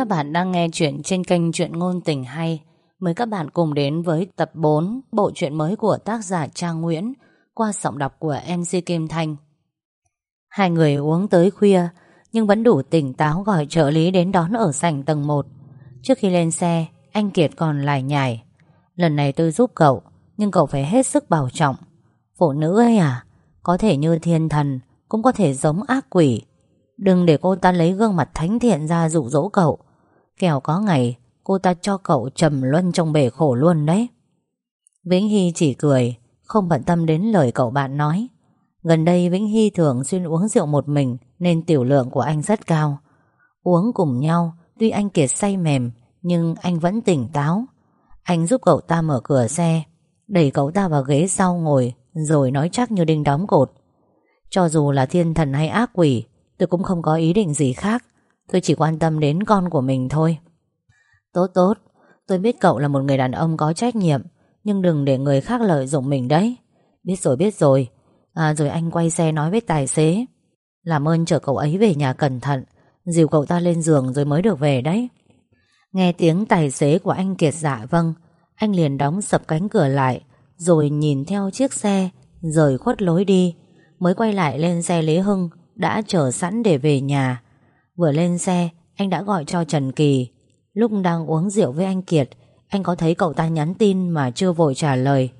Các bạn đang nghe chuyện trên kênh Chuyện Ngôn Tình Hay. Mời các bạn cùng đến với tập 4 bộ truyện mới của tác giả Trang Nguyễn qua giọng đọc của MC Kim Thanh. Hai người uống tới khuya nhưng vẫn đủ tỉnh táo gọi trợ lý đến đón ở sảnh tầng 1. Trước khi lên xe, anh Kiệt còn lại nhải. Lần này tôi giúp cậu, nhưng cậu phải hết sức bảo trọng. Phụ nữ ấy à, có thể như thiên thần, cũng có thể giống ác quỷ. Đừng để cô ta lấy gương mặt thánh thiện ra dụ dỗ cậu Kẻo có ngày, Cô ta cho cậu trầm luân trong bể khổ luôn đấy. Vĩnh Hy chỉ cười, Không bận tâm đến lời cậu bạn nói. Gần đây Vĩnh Hy thường xuyên uống rượu một mình, Nên tiểu lượng của anh rất cao. Uống cùng nhau, Tuy anh kiệt say mềm, Nhưng anh vẫn tỉnh táo. Anh giúp cậu ta mở cửa xe, Đẩy cậu ta vào ghế sau ngồi, Rồi nói chắc như đinh đóng cột. Cho dù là thiên thần hay ác quỷ, Tôi cũng không có ý định gì khác. Tôi chỉ quan tâm đến con của mình thôi. Tốt tốt. Tôi biết cậu là một người đàn ông có trách nhiệm, Nhưng đừng để người khác lợi dụng mình đấy. Biết rồi biết rồi. À rồi anh quay xe nói với tài xế. Làm ơn chở cậu ấy về nhà cẩn thận, Dìu cậu ta lên giường rồi mới được về đấy. Nghe tiếng tài xế của anh Kiệt dạ vâng Anh liền đóng sập cánh cửa lại, Rồi nhìn theo chiếc xe, Rời khuất lối đi. Mới quay lại lên xe Lý Hưng, đã chờ sẵn để về nhà. Vừa lên xe, anh đã gọi cho Trần Kỳ. Lúc đang uống rượu với anh Kiệt, anh có thấy cậu ta nhắn tin mà chưa vội trả lời.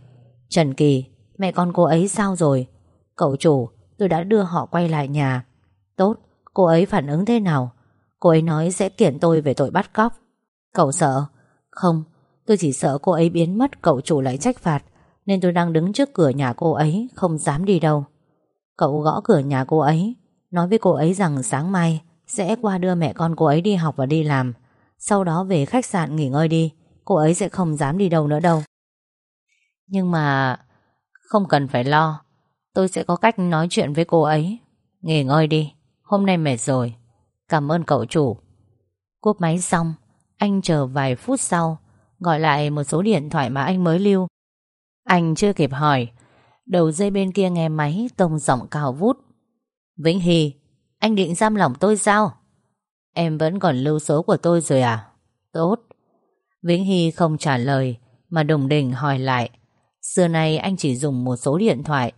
Trần Kỳ, mẹ con cô ấy sao rồi? Cậu chủ, tôi đã đưa họ quay lại nhà. Tốt, cô ấy phản ứng thế nào? Cô ấy nói sẽ kiện tôi về tội bắt cóc. Cậu sợ? Không, tôi chỉ sợ cô ấy biến mất cậu chủ lại trách phạt, nên tôi đang đứng trước cửa nhà cô ấy, không dám đi đâu. Cậu gõ cửa nhà cô ấy, Nói với cô ấy rằng sáng mai sẽ qua đưa mẹ con cô ấy đi học và đi làm. Sau đó về khách sạn nghỉ ngơi đi. Cô ấy sẽ không dám đi đâu nữa đâu. Nhưng mà Không cần phải lo. Tôi sẽ có cách nói chuyện với cô ấy. Nghỉ ngơi đi. Hôm nay mệt rồi. Cảm ơn cậu chủ. Cúp máy xong Anh chờ vài phút sau Gọi lại một số điện thoại mà anh mới lưu. Anh chưa kịp hỏi. Đầu dây bên kia nghe máy Tông giọng cao vút. Vĩnh Hy, anh định giam lỏng tôi sao? Em vẫn còn lưu số của tôi rồi à? Tốt. Vĩnh Hy không trả lời, mà đồng đình hỏi lại. Xưa nay anh chỉ dùng một số điện thoại.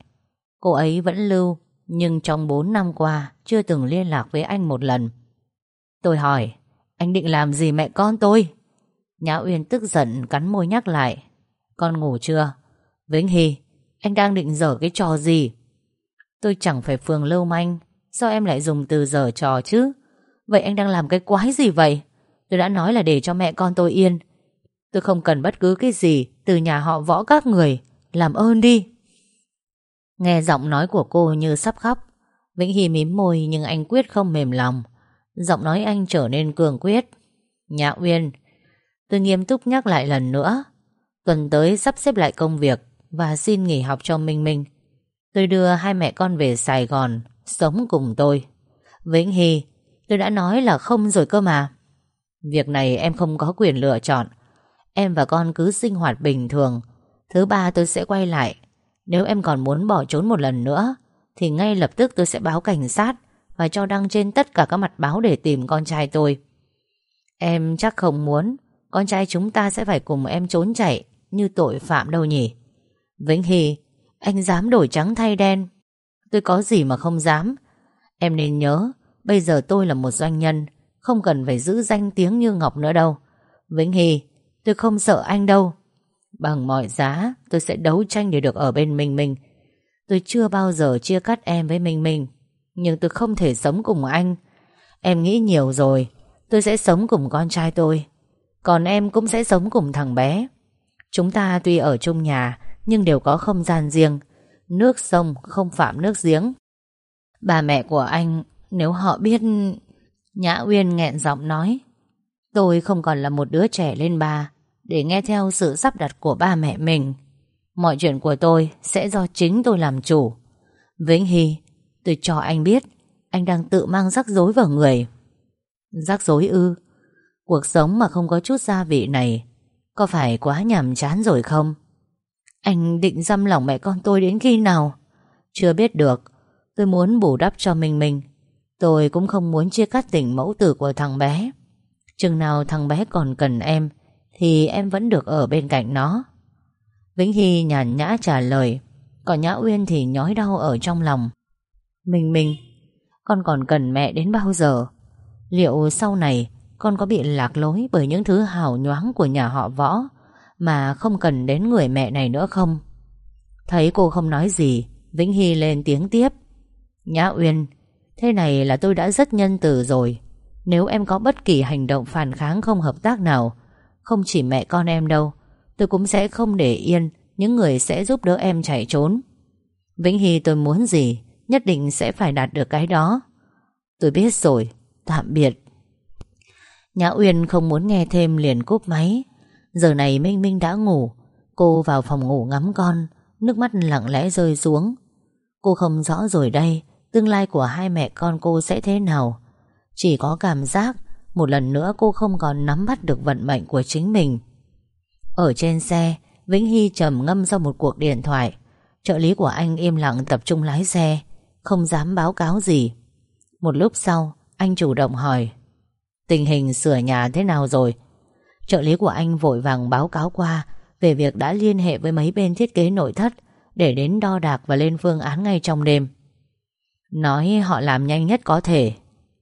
Cô ấy vẫn lưu, nhưng trong 4 năm qua chưa từng liên lạc với anh một lần. Tôi hỏi, anh định làm gì mẹ con tôi? Nhã Uyên tức giận cắn môi nhắc lại. Con ngủ chưa? Vĩnh Hy, anh đang định dở cái trò gì? Tôi chẳng phải phường lưu manh Sao em lại dùng từ giờ trò chứ? Vậy anh đang làm cái quái gì vậy? Tôi đã nói là để cho mẹ con tôi yên. Tôi không cần bất cứ cái gì, Từ nhà họ võ các người. Làm ơn đi. Nghe giọng nói của cô như sắp khóc. Vĩnh Hy mím môi nhưng anh quyết không mềm lòng. Giọng nói anh trở nên cường quyết. Nhã Uyên, Tôi nghiêm túc nhắc lại lần nữa. Tuần tới sắp xếp lại công việc Và xin nghỉ học cho Minh Minh. Tôi đưa hai mẹ con về Sài Gòn. Sống cùng tôi. Vĩnh Hy, Tôi đã nói là không rồi cơ mà. Việc này em không có quyền lựa chọn. Em và con cứ sinh hoạt bình thường. Thứ ba tôi sẽ quay lại. Nếu em còn muốn bỏ trốn một lần nữa, Thì ngay lập tức tôi sẽ báo cảnh sát Và cho đăng trên tất cả các mặt báo Để tìm con trai tôi. Em chắc không muốn Con trai chúng ta sẽ phải cùng em trốn chạy Như tội phạm đâu nhỉ? Vĩnh Hy, anh dám đổi trắng thay đen. Tôi có gì mà không dám. Em nên nhớ, Bây giờ tôi là một doanh nhân, Không cần phải giữ danh tiếng như Ngọc nữa đâu. Vĩnh Hy, Tôi không sợ anh đâu. Bằng mọi giá, tôi sẽ đấu tranh để được ở bên Minh Minh. Tôi chưa bao giờ chia cắt em với Minh Minh, Nhưng tôi không thể sống cùng anh. Em nghĩ nhiều rồi, Tôi sẽ sống cùng con trai tôi. Còn em cũng sẽ sống cùng thằng bé. Chúng ta tuy ở chung nhà, nhưng đều có không gian riêng. Nước sông không phạm nước giếng. Bà mẹ của anh, nếu họ biết... Nhã Uyên nghẹn giọng nói. Tôi không còn là một đứa trẻ lên ba để nghe theo sự sắp đặt của ba mẹ mình. Mọi chuyện của tôi sẽ do chính tôi làm chủ. Vĩnh Hy, tôi cho anh biết anh đang tự mang rắc rối vào người. Rắc rối ư? Cuộc sống mà không có chút gia vị này có phải quá nhàm chán rồi không? Anh định dăm lòng mẹ con tôi đến khi nào? Chưa biết được. Tôi muốn bù đắp cho mình mình. Tôi cũng không muốn chia cắt tình mẫu tử của thằng bé. Chừng nào thằng bé còn cần em, Thì em vẫn được ở bên cạnh nó Vĩnh Hy nhàn nhã trả lời Còn Nhã Uyên thì nhói đau ở trong lòng Mình mình, Con còn cần mẹ đến bao giờ Liệu sau này Con có bị lạc lối bởi những thứ hào nhoáng của nhà họ võ mà không cần đến người mẹ này nữa không? Thấy cô không nói gì, Vĩnh Hy lên tiếng tiếp. Nhã Uyên, Thế này là tôi đã rất nhân từ rồi. Nếu em có bất kỳ hành động phản kháng không hợp tác nào, Không chỉ mẹ con em đâu, Tôi cũng sẽ không để yên, Những người sẽ giúp đỡ em chạy trốn. Vĩnh Hy, tôi muốn gì? Nhất định sẽ phải đạt được cái đó. Tôi biết rồi, Tạm biệt. Nhã Uyên không muốn nghe thêm liền cúp máy. Giờ này Minh Minh đã ngủ. Cô vào phòng ngủ ngắm con, Nước mắt lặng lẽ rơi xuống. Cô không rõ rồi đây, Tương lai của hai mẹ con cô sẽ thế nào. Chỉ có cảm giác Một lần nữa cô không còn nắm bắt được vận mệnh của chính mình. Ở trên xe, Vĩnh Hy trầm ngâm sau một cuộc điện thoại. Trợ lý của anh im lặng tập trung lái xe, Không dám báo cáo gì. Một lúc sau, Anh chủ động hỏi, Tình hình sửa nhà thế nào rồi? Trợ lý của anh vội vàng báo cáo qua Về việc đã liên hệ với mấy bên thiết kế nội thất Để đến đo đạc và lên phương án ngay trong đêm. Nói họ làm nhanh nhất có thể,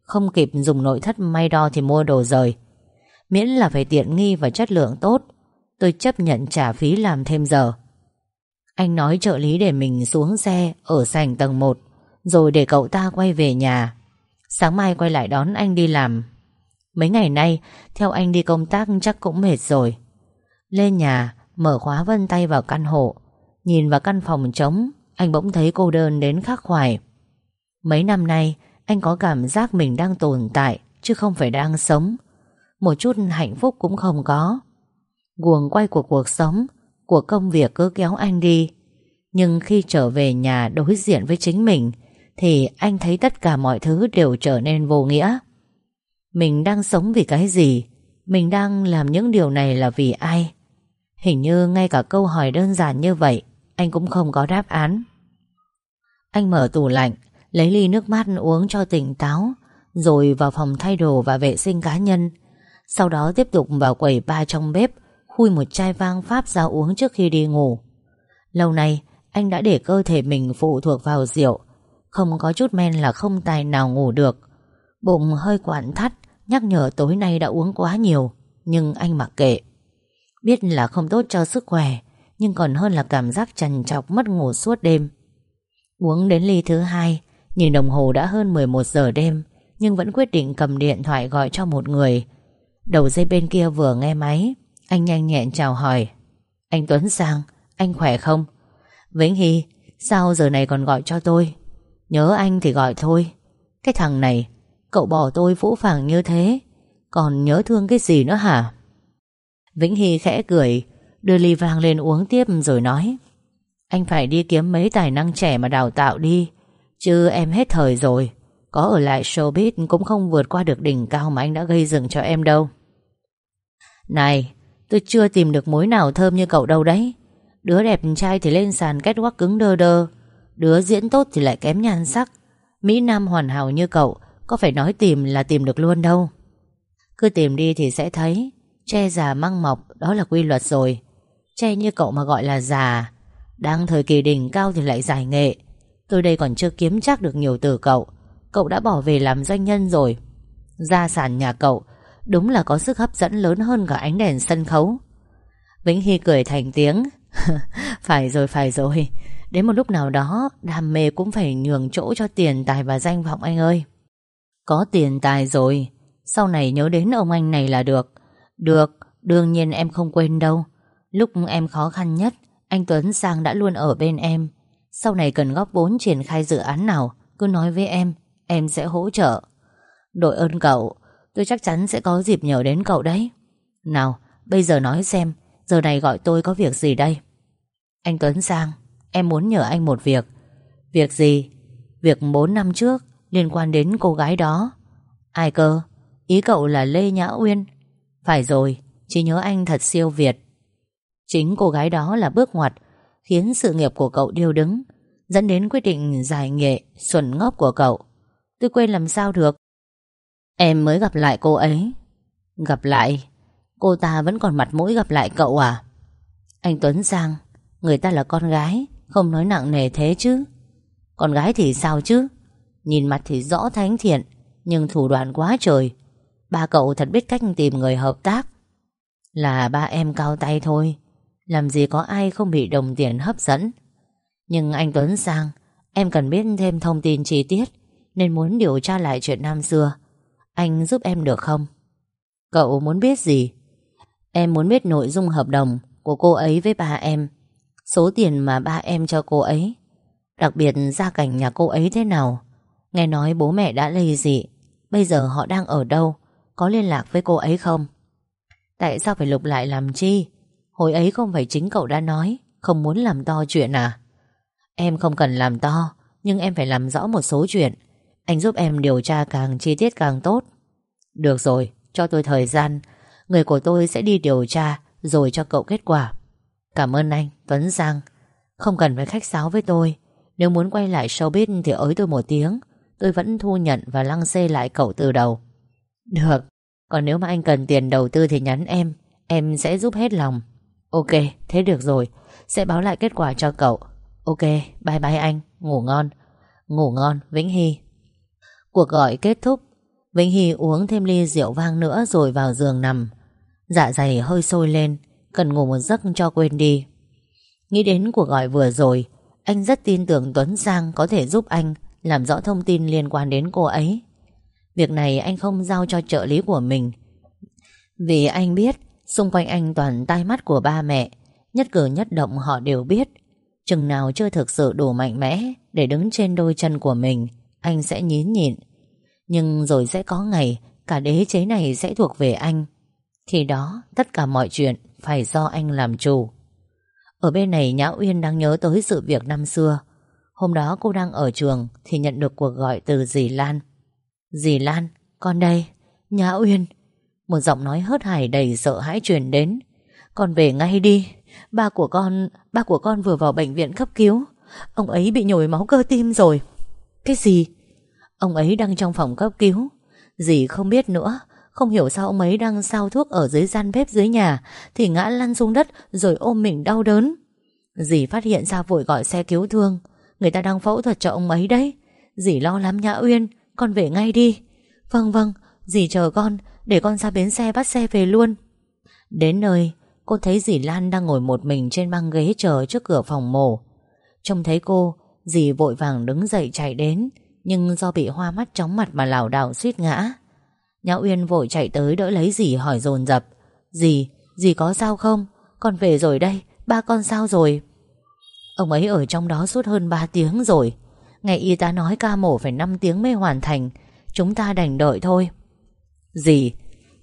Không kịp dùng nội thất may đo thì mua đồ rời. Miễn là phải tiện nghi và chất lượng tốt, Tôi chấp nhận trả phí làm thêm giờ. Anh nói trợ lý để mình xuống xe Ở sảnh tầng 1 Rồi để cậu ta quay về nhà. Sáng mai quay lại đón anh đi làm. Mấy ngày nay, Theo anh đi công tác chắc cũng mệt rồi. Lên nhà, Mở khóa vân tay vào căn hộ. Nhìn vào căn phòng trống, Anh bỗng thấy cô đơn đến khắc khoải. Mấy năm nay, Anh có cảm giác mình đang tồn tại, Chứ không phải đang sống. Một chút hạnh phúc cũng không có. Guồng quay của cuộc sống, Của công việc cứ kéo anh đi. Nhưng khi trở về nhà đối diện với chính mình, Thì anh thấy tất cả mọi thứ đều trở nên vô nghĩa. Mình đang sống vì cái gì? Mình đang làm những điều này là vì ai? Hình như ngay cả câu hỏi đơn giản như vậy, Anh cũng không có đáp án. Anh mở tủ lạnh, Lấy ly nước mát uống cho tỉnh táo, Rồi vào phòng thay đồ và vệ sinh cá nhân. Sau đó tiếp tục vào quầy ba trong bếp, Khui một chai vang pháp ra uống trước khi đi ngủ. Lâu nay, Anh đã để cơ thể mình phụ thuộc vào rượu. Không có chút men là không tài nào ngủ được. Bụng hơi quặn thắt Nhắc nhở tối nay đã uống quá nhiều, Nhưng anh mặc kệ. Biết là không tốt cho sức khỏe, Nhưng còn hơn là cảm giác trằn trọc mất ngủ suốt đêm. Uống đến ly thứ hai, Nhìn đồng hồ đã hơn 11 giờ đêm, Nhưng vẫn quyết định cầm điện thoại gọi cho một người. Đầu dây bên kia vừa nghe máy, Anh nhanh nhẹn chào hỏi. Anh Tuấn Sang, Anh khỏe không? Vĩnh Hy, Sao giờ này còn gọi cho tôi? Nhớ anh thì gọi thôi. Cái thằng này Cậu bỏ tôi phũ phàng như thế, Còn nhớ thương cái gì nữa hả? Vĩnh Hy khẽ cười, Đưa ly vang lên uống tiếp rồi nói, Anh phải đi kiếm mấy tài năng trẻ mà đào tạo đi, Chứ em hết thời rồi, Có ở lại showbiz cũng không vượt qua được đỉnh cao mà anh đã gây dựng cho em đâu. Này, Tôi chưa tìm được mối nào thơm như cậu đâu đấy. Đứa đẹp trai thì lên sàn kết quắc cứng đơ đơ, Đứa diễn tốt thì lại kém nhan sắc. Mỹ Nam hoàn hảo như cậu có phải nói tìm là tìm được luôn đâu? Cứ tìm đi thì sẽ thấy, Che già măng mọc, Đó là quy luật rồi. Che như cậu mà gọi là già. Đang thời kỳ đỉnh cao thì lại giải nghệ Tôi đây còn chưa kiếm chắc được nhiều từ cậu. Cậu đã bỏ về làm doanh nhân rồi. Gia sản nhà cậu, Đúng là có sức hấp dẫn lớn hơn cả ánh đèn sân khấu. Vĩnh Hy cười thành tiếng. Phải rồi phải rồi. Đến một lúc nào đó, Đam mê cũng phải nhường chỗ cho tiền, tài và danh vọng anh ơi. Có tiền tài rồi. Sau này nhớ đến ông anh này là được. Được, Đương nhiên em không quên đâu. Lúc em khó khăn nhất, Anh Tuấn Sang đã luôn ở bên em. Sau này cần góp vốn triển khai dự án nào, Cứ nói với em Em sẽ hỗ trợ. Đội ơn cậu, Tôi chắc chắn sẽ có dịp nhờ đến cậu đấy. Nào, bây giờ nói xem, Giờ này gọi tôi có việc gì đây? Anh Tuấn Sang, Em muốn nhờ anh một việc. Việc gì? Việc 4 năm trước liên quan đến cô gái đó. Ai cơ? Ý cậu là Lê Nhã Uyên. Phải rồi Chỉ nhớ anh thật siêu việt. Chính cô gái đó là bước ngoặt khiến sự nghiệp của cậu điêu đứng, dẫn đến quyết định giải nghệ, xuẩn ngốc của cậu. Tôi quên làm sao được. Em mới gặp lại cô ấy. Gặp lại? Cô ta vẫn còn mặt mũi gặp lại cậu à? Anh Tuấn Giang Người ta là con gái Không nói nặng nề thế chứ. Con gái thì sao chứ? Nhìn mặt thì rõ thánh thiện, Nhưng thủ đoạn quá trời. Ba cậu thật biết cách tìm người hợp tác. Là ba em cao tay thôi, Làm gì có ai không bị đồng tiền hấp dẫn. Nhưng anh Tuấn sang, Em cần biết thêm thông tin chi tiết, Nên muốn điều tra lại chuyện năm xưa. Anh giúp em được không? Cậu muốn biết gì? Em muốn biết nội dung hợp đồng Của cô ấy với ba em, Số tiền mà ba em cho cô ấy, Đặc biệt gia cảnh nhà cô ấy thế nào. Nghe nói bố mẹ đã lây dị. Bây giờ họ đang ở đâu? Có liên lạc với cô ấy không? Tại sao phải lục lại làm chi? Hồi ấy không phải chính cậu đã nói Không muốn làm to chuyện à? Em không cần làm to Nhưng em phải làm rõ một số chuyện. Anh giúp em điều tra càng chi tiết càng tốt. Được rồi, cho tôi thời gian. Người của tôi sẽ đi điều tra Rồi cho cậu kết quả. Cảm ơn anh, Tuấn Giang. Không cần phải khách sáo với tôi. Nếu muốn quay lại showbiz thì ới tôi một tiếng. Tôi vẫn thu nhận và lăng xê lại cậu từ đầu. Được Còn nếu mà anh cần tiền đầu tư thì nhắn em Em sẽ giúp hết lòng. Ok, thế được rồi Sẽ báo lại kết quả cho cậu. Ok, bye bye anh, ngủ ngon. Ngủ ngon, Vĩnh Hy. Cuộc gọi kết thúc. Vĩnh Hy uống thêm ly rượu vang nữa rồi vào giường nằm. Dạ dày hơi sôi lên Cần ngủ một giấc cho quên đi. Nghĩ đến cuộc gọi vừa rồi Anh rất tin tưởng Tuấn Giang có thể giúp anh. Làm rõ thông tin liên quan đến cô ấy. Việc này anh không giao cho trợ lý của mình. Vì anh biết, Xung quanh anh toàn tai mắt của ba mẹ, Nhất cử nhất động họ đều biết. Chừng nào chưa thực sự đủ mạnh mẽ Để đứng trên đôi chân của mình, Anh sẽ nhín nhịn. Nhưng rồi sẽ có ngày, Cả đế chế này sẽ thuộc về anh. Khi đó, tất cả mọi chuyện Phải do anh làm chủ. Ở bên này Nhã Uyên đang nhớ tới sự việc năm xưa. Hôm đó cô đang ở trường Thì nhận được cuộc gọi từ dì Lan. Dì Lan, con đây Nhã Uyên. Một giọng nói hớt hải đầy sợ hãi truyền đến. Con về ngay đi Ba của con Ba của con vừa vào bệnh viện cấp cứu. Ông ấy bị nhồi máu cơ tim rồi. Cái gì? Ông ấy đang trong phòng cấp cứu. Dì không biết nữa Không hiểu sao ông ấy đang sao thuốc ở dưới gian bếp dưới nhà Thì ngã lăn xuống đất Rồi ôm mình đau đớn. Dì phát hiện ra vội gọi xe cứu thương. Người ta đang phẫu thuật cho ông ấy đấy. Dì lo lắm Nhã Uyên Con về ngay đi. Vâng vâng Dì chờ con Để con ra bến xe bắt xe về luôn. Đến nơi Cô thấy dì Lan đang ngồi một mình trên băng ghế chờ trước cửa phòng mổ. Trông thấy cô Dì vội vàng đứng dậy chạy đến Nhưng do bị hoa mắt chóng mặt mà lảo đảo suýt ngã. Nhã Uyên vội chạy tới đỡ lấy dì hỏi dồn dập. Dì, dì có sao không? Con về rồi đây, ba con sao rồi? Ông ấy ở trong đó suốt hơn 3 tiếng rồi. Ngày y tá nói ca mổ phải 5 tiếng mới hoàn thành. Chúng ta đành đợi thôi. Dì,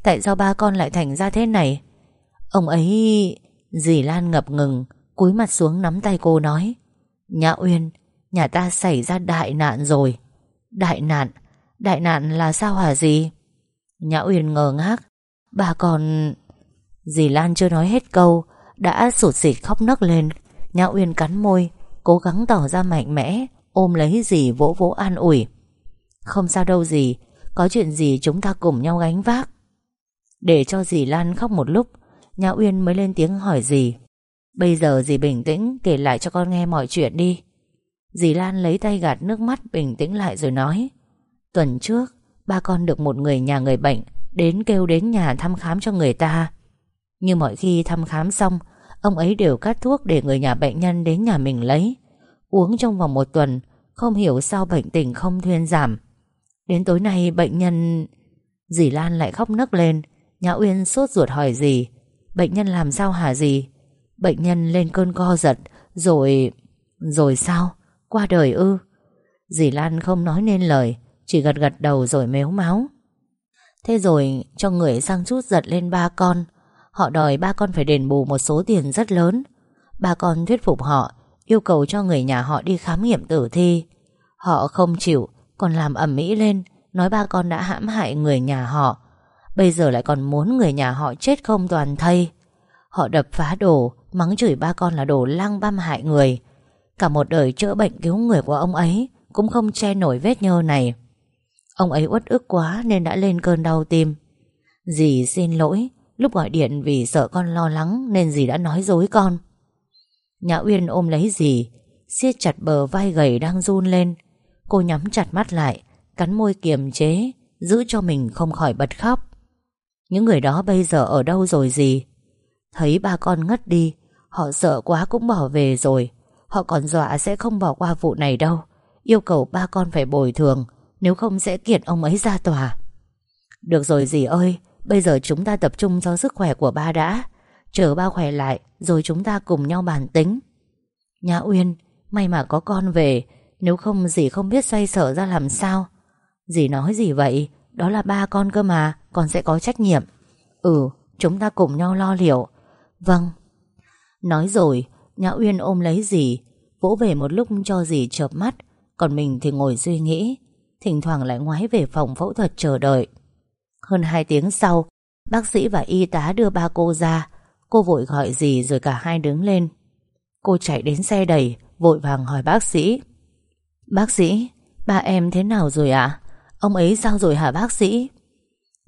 Tại sao ba con lại thành ra thế này? Ông ấy... Dì Lan ngập ngừng, Cúi mặt xuống nắm tay cô nói, Nhã Uyên, Nhà ta xảy ra đại nạn rồi. Đại nạn? Đại nạn là sao hả dì? Nhã Uyên ngờ ngác Bà còn... Dì Lan chưa nói hết câu, Đã sụt sịt khóc nấc lên. Nhã Uyên cắn môi, Cố gắng tỏ ra mạnh mẽ, Ôm lấy dì vỗ vỗ an ủi. Không sao đâu dì, Có chuyện gì chúng ta cùng nhau gánh vác. Để cho dì Lan khóc một lúc, Nhã Uyên mới lên tiếng hỏi dì. Bây giờ dì bình tĩnh kể lại cho con nghe mọi chuyện đi. Dì Lan lấy tay gạt nước mắt bình tĩnh lại rồi nói. Tuần trước, Ba con được một người nhà người bệnh Đến kêu đến nhà thăm khám cho người ta. Như mọi khi thăm khám xong Ông ấy đều cắt thuốc để người nhà bệnh nhân đến nhà mình lấy. Uống trong vòng một tuần, Không hiểu sao bệnh tình không thuyên giảm. Đến tối nay bệnh nhân, Dì Lan lại khóc nấc lên. Nhã Uyên sốt ruột hỏi gì Bệnh nhân làm sao hả gì Bệnh nhân lên cơn co giật, Rồi... rồi sao? Qua đời ư? Dì Lan không nói nên lời, Chỉ gật gật đầu rồi méo máu. Thế rồi, cho người sang chút giật lên ba con. Họ đòi ba con phải đền bù một số tiền rất lớn. Ba con thuyết phục họ, Yêu cầu cho người nhà họ đi khám nghiệm tử thi. Họ không chịu, Còn làm ẩm mỹ lên, Nói ba con đã hãm hại người nhà họ. Bây giờ lại còn muốn người nhà họ chết không toàn thây. Họ đập phá đồ, Mắng chửi ba con là đồ lang băm hại người. Cả một đời chữa bệnh cứu người của ông ấy Cũng không che nổi vết nhơ này. Ông ấy uất ức quá Nên đã lên cơn đau tim. Dì xin lỗi Lúc gọi điện vì sợ con lo lắng Nên dì đã nói dối con. Nhã Uyên ôm lấy dì, siết chặt bờ vai gầy đang run lên. Cô nhắm chặt mắt lại, Cắn môi kiềm chế, Giữ cho mình không khỏi bật khóc. Những người đó bây giờ ở đâu rồi gì Thấy ba con ngất đi, Họ sợ quá cũng bỏ về rồi. Họ còn dọa sẽ không bỏ qua vụ này đâu. Yêu cầu ba con phải bồi thường, Nếu không sẽ kiện ông ấy ra tòa. Được rồi dì ơi Bây giờ chúng ta tập trung cho sức khỏe của ba đã. Chờ ba khỏe lại, Rồi chúng ta cùng nhau bàn tính. Nhã Uyên, May mà có con về. Nếu không, dì không biết xoay sở ra làm sao. Dì nói gì vậy? Đó là ba con cơ mà, Con sẽ có trách nhiệm. Ừ chúng ta cùng nhau lo liệu. Vâng. Nói rồi, Nhã Uyên ôm lấy dì, Vỗ về một lúc cho dì chợp mắt. Còn mình thì ngồi suy nghĩ. Thỉnh thoảng lại ngoái về phòng phẫu thuật chờ đợi. Hơn 2 tiếng sau, Bác sĩ và y tá đưa ba cô ra. Cô vội gọi gì rồi cả hai đứng lên. Cô chạy đến xe đẩy, Vội vàng hỏi bác sĩ. Bác sĩ, Ba em thế nào rồi ạ? Ông ấy sao rồi hả bác sĩ?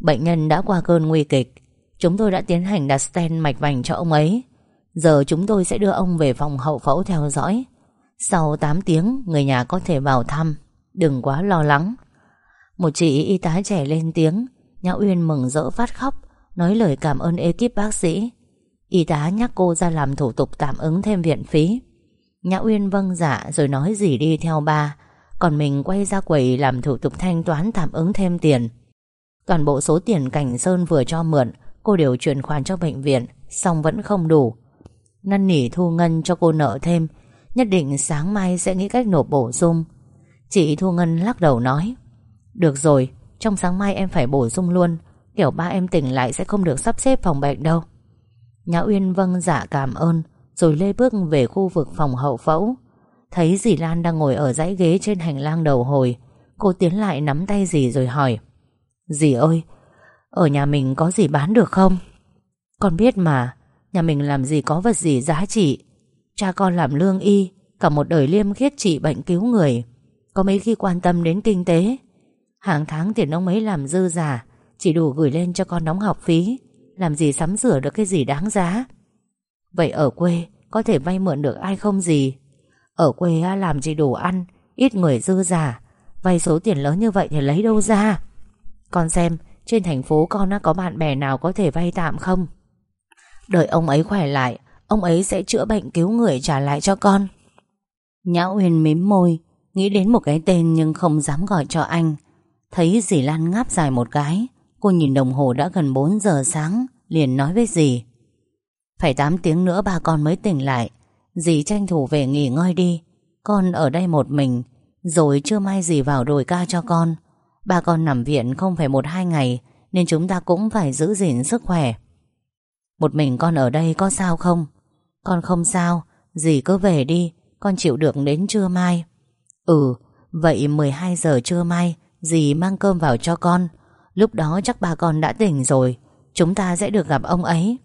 Bệnh nhân đã qua cơn nguy kịch. Chúng tôi đã tiến hành đặt stent mạch vành cho ông ấy. Giờ chúng tôi sẽ đưa ông về phòng hậu phẫu theo dõi. Sau 8 tiếng, Người nhà có thể vào thăm. Đừng quá lo lắng. Một chị y tá trẻ lên tiếng. Nhã Uyên mừng rỡ phát khóc, Nói lời cảm ơn ekip bác sĩ. Y tá nhắc cô ra làm thủ tục tạm ứng thêm viện phí. Nhã Uyên vâng dạ rồi nói gì đi theo ba. Còn mình quay ra quầy làm thủ tục thanh toán tạm ứng thêm tiền. Toàn bộ số tiền Cảnh Sơn vừa cho mượn, Cô đều chuyển khoản cho bệnh viện, Xong vẫn không đủ. Năn nỉ thu ngân cho cô nợ thêm, Nhất định sáng mai sẽ nghĩ cách nộp bổ sung. Chị Thu Ngân lắc đầu nói, Được rồi trong sáng mai em phải bổ sung luôn. Kiểu ba em tỉnh lại sẽ không được sắp xếp phòng bệnh đâu. Nhã Uyên vâng dạ cảm ơn, Rồi lê bước về khu vực phòng hậu phẫu. Thấy dì Lan đang ngồi ở dãy ghế trên hành lang đầu hồi, Cô tiến lại nắm tay dì rồi hỏi, Dì ơi, Ở nhà mình có gì bán được không? Con biết mà, Nhà mình làm gì có vật gì giá trị. Cha con làm lương y, Cả một đời liêm khiết trị bệnh cứu người. Có mấy khi quan tâm đến kinh tế Hàng tháng tiền ông ấy làm dư giả, Chỉ đủ gửi lên cho con đóng học phí. Làm gì sắm sửa được cái gì đáng giá? Vậy ở quê, Có thể vay mượn được ai không gì? Ở quê làm chỉ đủ ăn, Ít người dư giả. Vay số tiền lớn như vậy thì lấy đâu ra? Con xem, trên thành phố con có bạn bè nào có thể vay tạm không? Đợi ông ấy khỏe lại, Ông ấy sẽ chữa bệnh cứu người trả lại cho con. Nhã Uyên mím môi, Nghĩ đến một cái tên nhưng không dám gọi cho anh. Thấy dì Lan ngáp dài một cái, Cô nhìn đồng hồ đã gần 4 giờ sáng, Liền nói với dì. Phải 8 tiếng nữa ba con mới tỉnh lại. Dì tranh thủ về nghỉ ngơi đi. Con ở đây một mình, Rồi chưa mai dì vào đồi ca cho con. Ba con nằm viện không phải một hai ngày, Nên chúng ta cũng phải giữ gìn sức khỏe. Một mình con ở đây có sao không? Con không sao, Dì cứ về đi, Con chịu được đến trưa mai. Ừ Vậy 12 giờ trưa mai Dì mang cơm vào cho con. Lúc đó chắc bà con đã tỉnh rồi. Chúng ta sẽ được gặp ông ấy.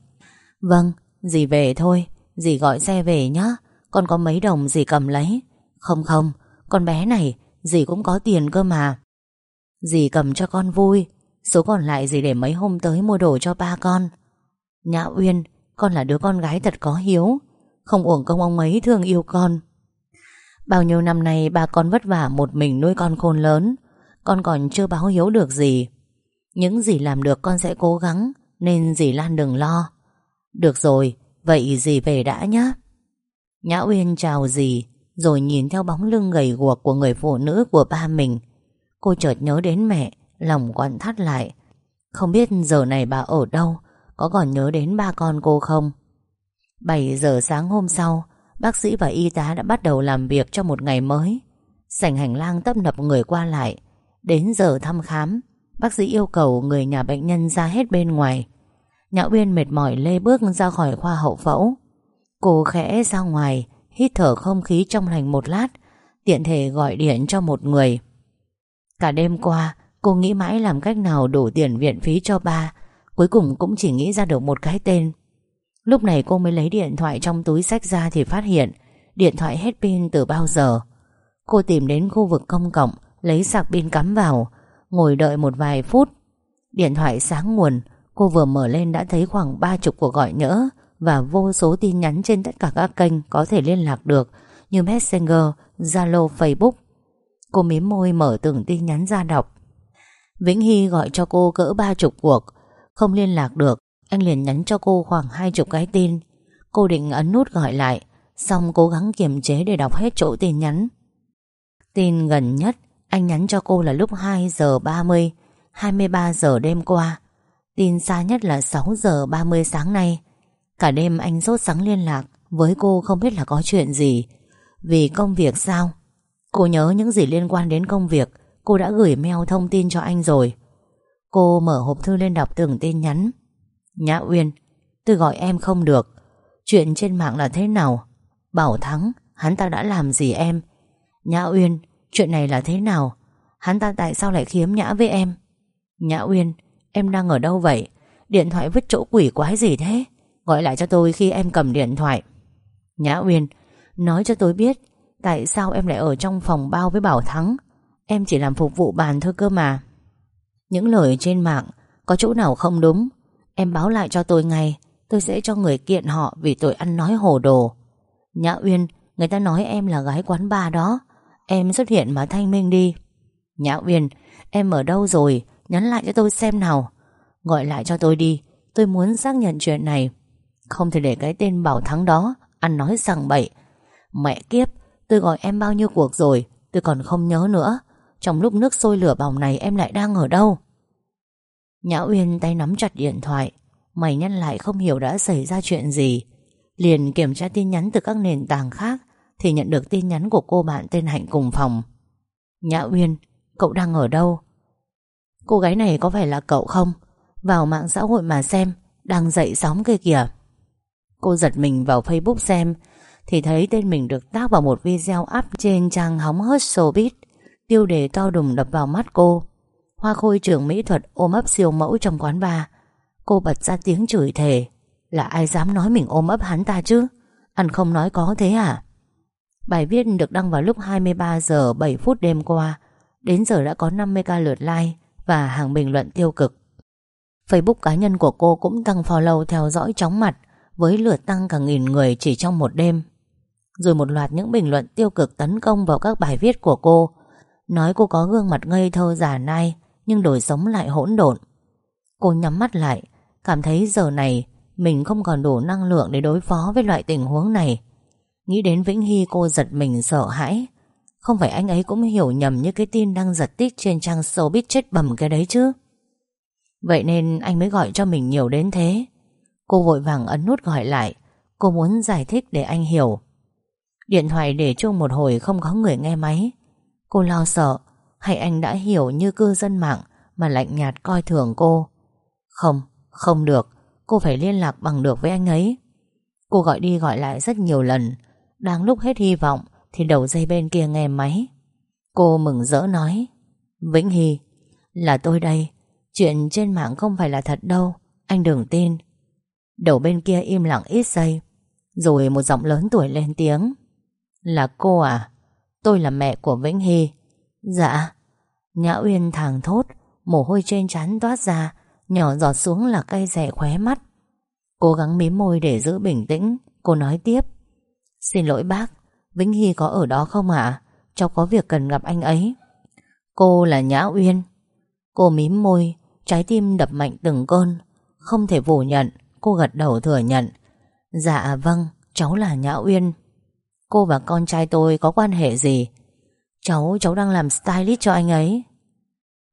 Vâng Dì về thôi. Dì gọi xe về nhá. Con có mấy đồng dì cầm lấy. Không không, Con bé này, Dì cũng có tiền cơ mà. Dì cầm cho con vui. Số còn lại dì để mấy hôm tới mua đồ cho ba con. Nhã Uyên, Con là đứa con gái thật có hiếu. Không uổng công ông ấy thương yêu con. Bao nhiêu năm nay ba con vất vả một mình nuôi con khôn lớn. Con còn chưa báo hiếu được gì. Những gì làm được con sẽ cố gắng, Nên dì Lan đừng lo. Được rồi, Vậy dì về đã nhé Nhã Uyên chào dì, Rồi nhìn theo bóng lưng gầy guộc Của người phụ nữ của ba mình. Cô chợt nhớ đến mẹ, Lòng quặn thắt lại. Không biết giờ này bà ở đâu, có còn nhớ đến ba con cô không? 7 giờ sáng hôm sau, Bác sĩ và y tá đã bắt đầu làm việc cho một ngày mới. Sảnh hành lang tấp nập người qua lại Đến giờ thăm khám, Bác sĩ yêu cầu người nhà bệnh nhân ra hết bên ngoài. Nhã Uyên mệt mỏi lê bước ra khỏi khoa hậu phẫu. Cô khẽ ra ngoài, Hít thở không khí trong lành một lát, Tiện thể gọi điện cho một người. Cả đêm qua, Cô nghĩ mãi làm cách nào đủ tiền viện phí cho ba, Cuối cùng cũng chỉ nghĩ ra được một cái tên. Lúc này cô mới lấy điện thoại trong túi sách ra thì phát hiện, Điện thoại hết pin từ bao giờ. Cô tìm đến khu vực công cộng Lấy sạc pin cắm vào Ngồi đợi một vài phút. Điện thoại sáng nguồn Cô vừa mở lên đã thấy khoảng ba chục cuộc gọi nhỡ Và vô số tin nhắn trên tất cả các kênh Có thể liên lạc được Như Messenger, Zalo, Facebook. Cô mím môi mở từng tin nhắn ra đọc. Vĩnh Hy gọi cho cô cỡ ba chục cuộc Không liên lạc được. Anh liền nhắn cho cô khoảng hai chục cái tin. Cô định ấn nút gọi lại Xong cố gắng kiềm chế để đọc hết chỗ tin nhắn. Tin gần nhất anh nhắn cho cô là lúc 2 giờ 30 23 giờ đêm qua. Tin xa nhất là 6 giờ 30 sáng nay. Cả đêm anh sốt sắng liên lạc Với cô không biết là có chuyện gì. Vì công việc sao? Cô nhớ những gì liên quan đến công việc. Cô đã gửi mail thông tin cho anh rồi. Cô mở hộp thư lên đọc từng tin nhắn. Nhã Uyên, Tôi gọi em không được. Chuyện trên mạng là thế nào? Bảo Thắng, Hắn ta đã làm gì em? Nhã Uyên Chuyện này là thế nào? Hắn ta tại sao lại khiếm nhã với em? Nhã Uyên, Em đang ở đâu vậy? Điện thoại vứt chỗ quỷ quái gì thế? Gọi lại cho tôi khi em cầm điện thoại. Nhã Uyên, Nói cho tôi biết, Tại sao em lại ở trong phòng bao với Bảo Thắng? Em chỉ làm phục vụ bàn thôi cơ mà. Những lời trên mạng, Có chỗ nào không đúng? Em báo lại cho tôi ngay, Tôi sẽ cho người kiện họ vì tội ăn nói hồ đồ. Nhã Uyên, Người ta nói em là gái quán bar đó. Em xuất hiện mà thanh minh đi. Nhã Uyên, Em ở đâu rồi? Nhắn lại cho tôi xem nào. Gọi lại cho tôi đi. Tôi muốn xác nhận chuyện này. Không thể để cái tên Bảo Thắng đó Ăn nói sằng bậy. Mẹ kiếp, Tôi gọi em bao nhiêu cuộc rồi? Tôi còn không nhớ nữa. Trong lúc nước sôi lửa bỏng này em lại đang ở đâu? Nhã Uyên tay nắm chặt điện thoại. Mày nhăn lại không hiểu đã xảy ra chuyện gì. Liền kiểm tra tin nhắn từ các nền tảng khác. Thì nhận được tin nhắn của cô bạn tên Hạnh cùng phòng. Nhã Uyên, Cậu đang ở đâu? Cô gái này có phải là cậu không? Vào mạng xã hội mà xem, Đang dậy sóng kia kìa. Cô giật mình vào Facebook xem, Thì thấy tên mình được tác vào một video up Trên trang hóng hớt showbiz, Tiêu đề to đùng đập vào mắt cô. Hoa khôi trưởng mỹ thuật ôm ấp siêu mẫu trong quán bar. Cô bật ra tiếng chửi thề, Là ai dám nói mình ôm ấp hắn ta chứ? Anh không nói có thế à? Bài viết được đăng vào lúc 23 giờ 7 phút đêm qua. Đến giờ đã có 50k lượt like Và hàng bình luận tiêu cực. Facebook cá nhân của cô cũng tăng follow theo dõi chóng mặt, Với lượt tăng cả nghìn người chỉ trong một đêm. Rồi một loạt những bình luận tiêu cực tấn công vào các bài viết của cô. Nói cô có gương mặt ngây thơ giả nai, Nhưng đời sống lại hỗn độn. Cô nhắm mắt lại, Cảm thấy giờ này Mình không còn đủ năng lượng để đối phó với loại tình huống này. Nghĩ đến Vĩnh Hy cô giật mình sợ hãi. Không phải anh ấy cũng hiểu nhầm Như cái tin đang giật tít trên trang showbiz chết bầm cái đấy chứ? Vậy nên anh mới gọi cho mình nhiều đến thế. Cô vội vàng ấn nút gọi lại. Cô muốn giải thích để anh hiểu. Điện thoại để chuông một hồi không có người nghe máy. Cô lo sợ. Hay anh đã hiểu như cư dân mạng Mà lạnh nhạt coi thường cô? Không, không được. Cô phải liên lạc bằng được với anh ấy. Cô gọi đi gọi lại rất nhiều lần. Đang lúc hết hy vọng Thì đầu dây bên kia nghe máy. Cô mừng rỡ nói, Vĩnh Hy, Là tôi đây. Chuyện trên mạng không phải là thật đâu, Anh đừng tin. Đầu bên kia im lặng ít giây, Rồi một giọng lớn tuổi lên tiếng, Là cô à? Tôi là mẹ của Vĩnh Hy. Dạ. Nhã Uyên thàng thốt, Mồ hôi trên trán toát ra, Nhỏ giọt xuống là cay rẻ khóe mắt. Cố gắng mím môi để giữ bình tĩnh, Cô nói tiếp Xin lỗi bác, Vĩnh Hy có ở đó không ạ? Cháu có việc cần gặp anh ấy. Cô là Nhã Uyên. Cô mím môi, Trái tim đập mạnh từng cơn. Không thể phủ nhận, Cô gật đầu thừa nhận. Dạ vâng Cháu là Nhã Uyên. Cô và con trai tôi có quan hệ gì? Cháu cháu đang làm stylist cho anh ấy.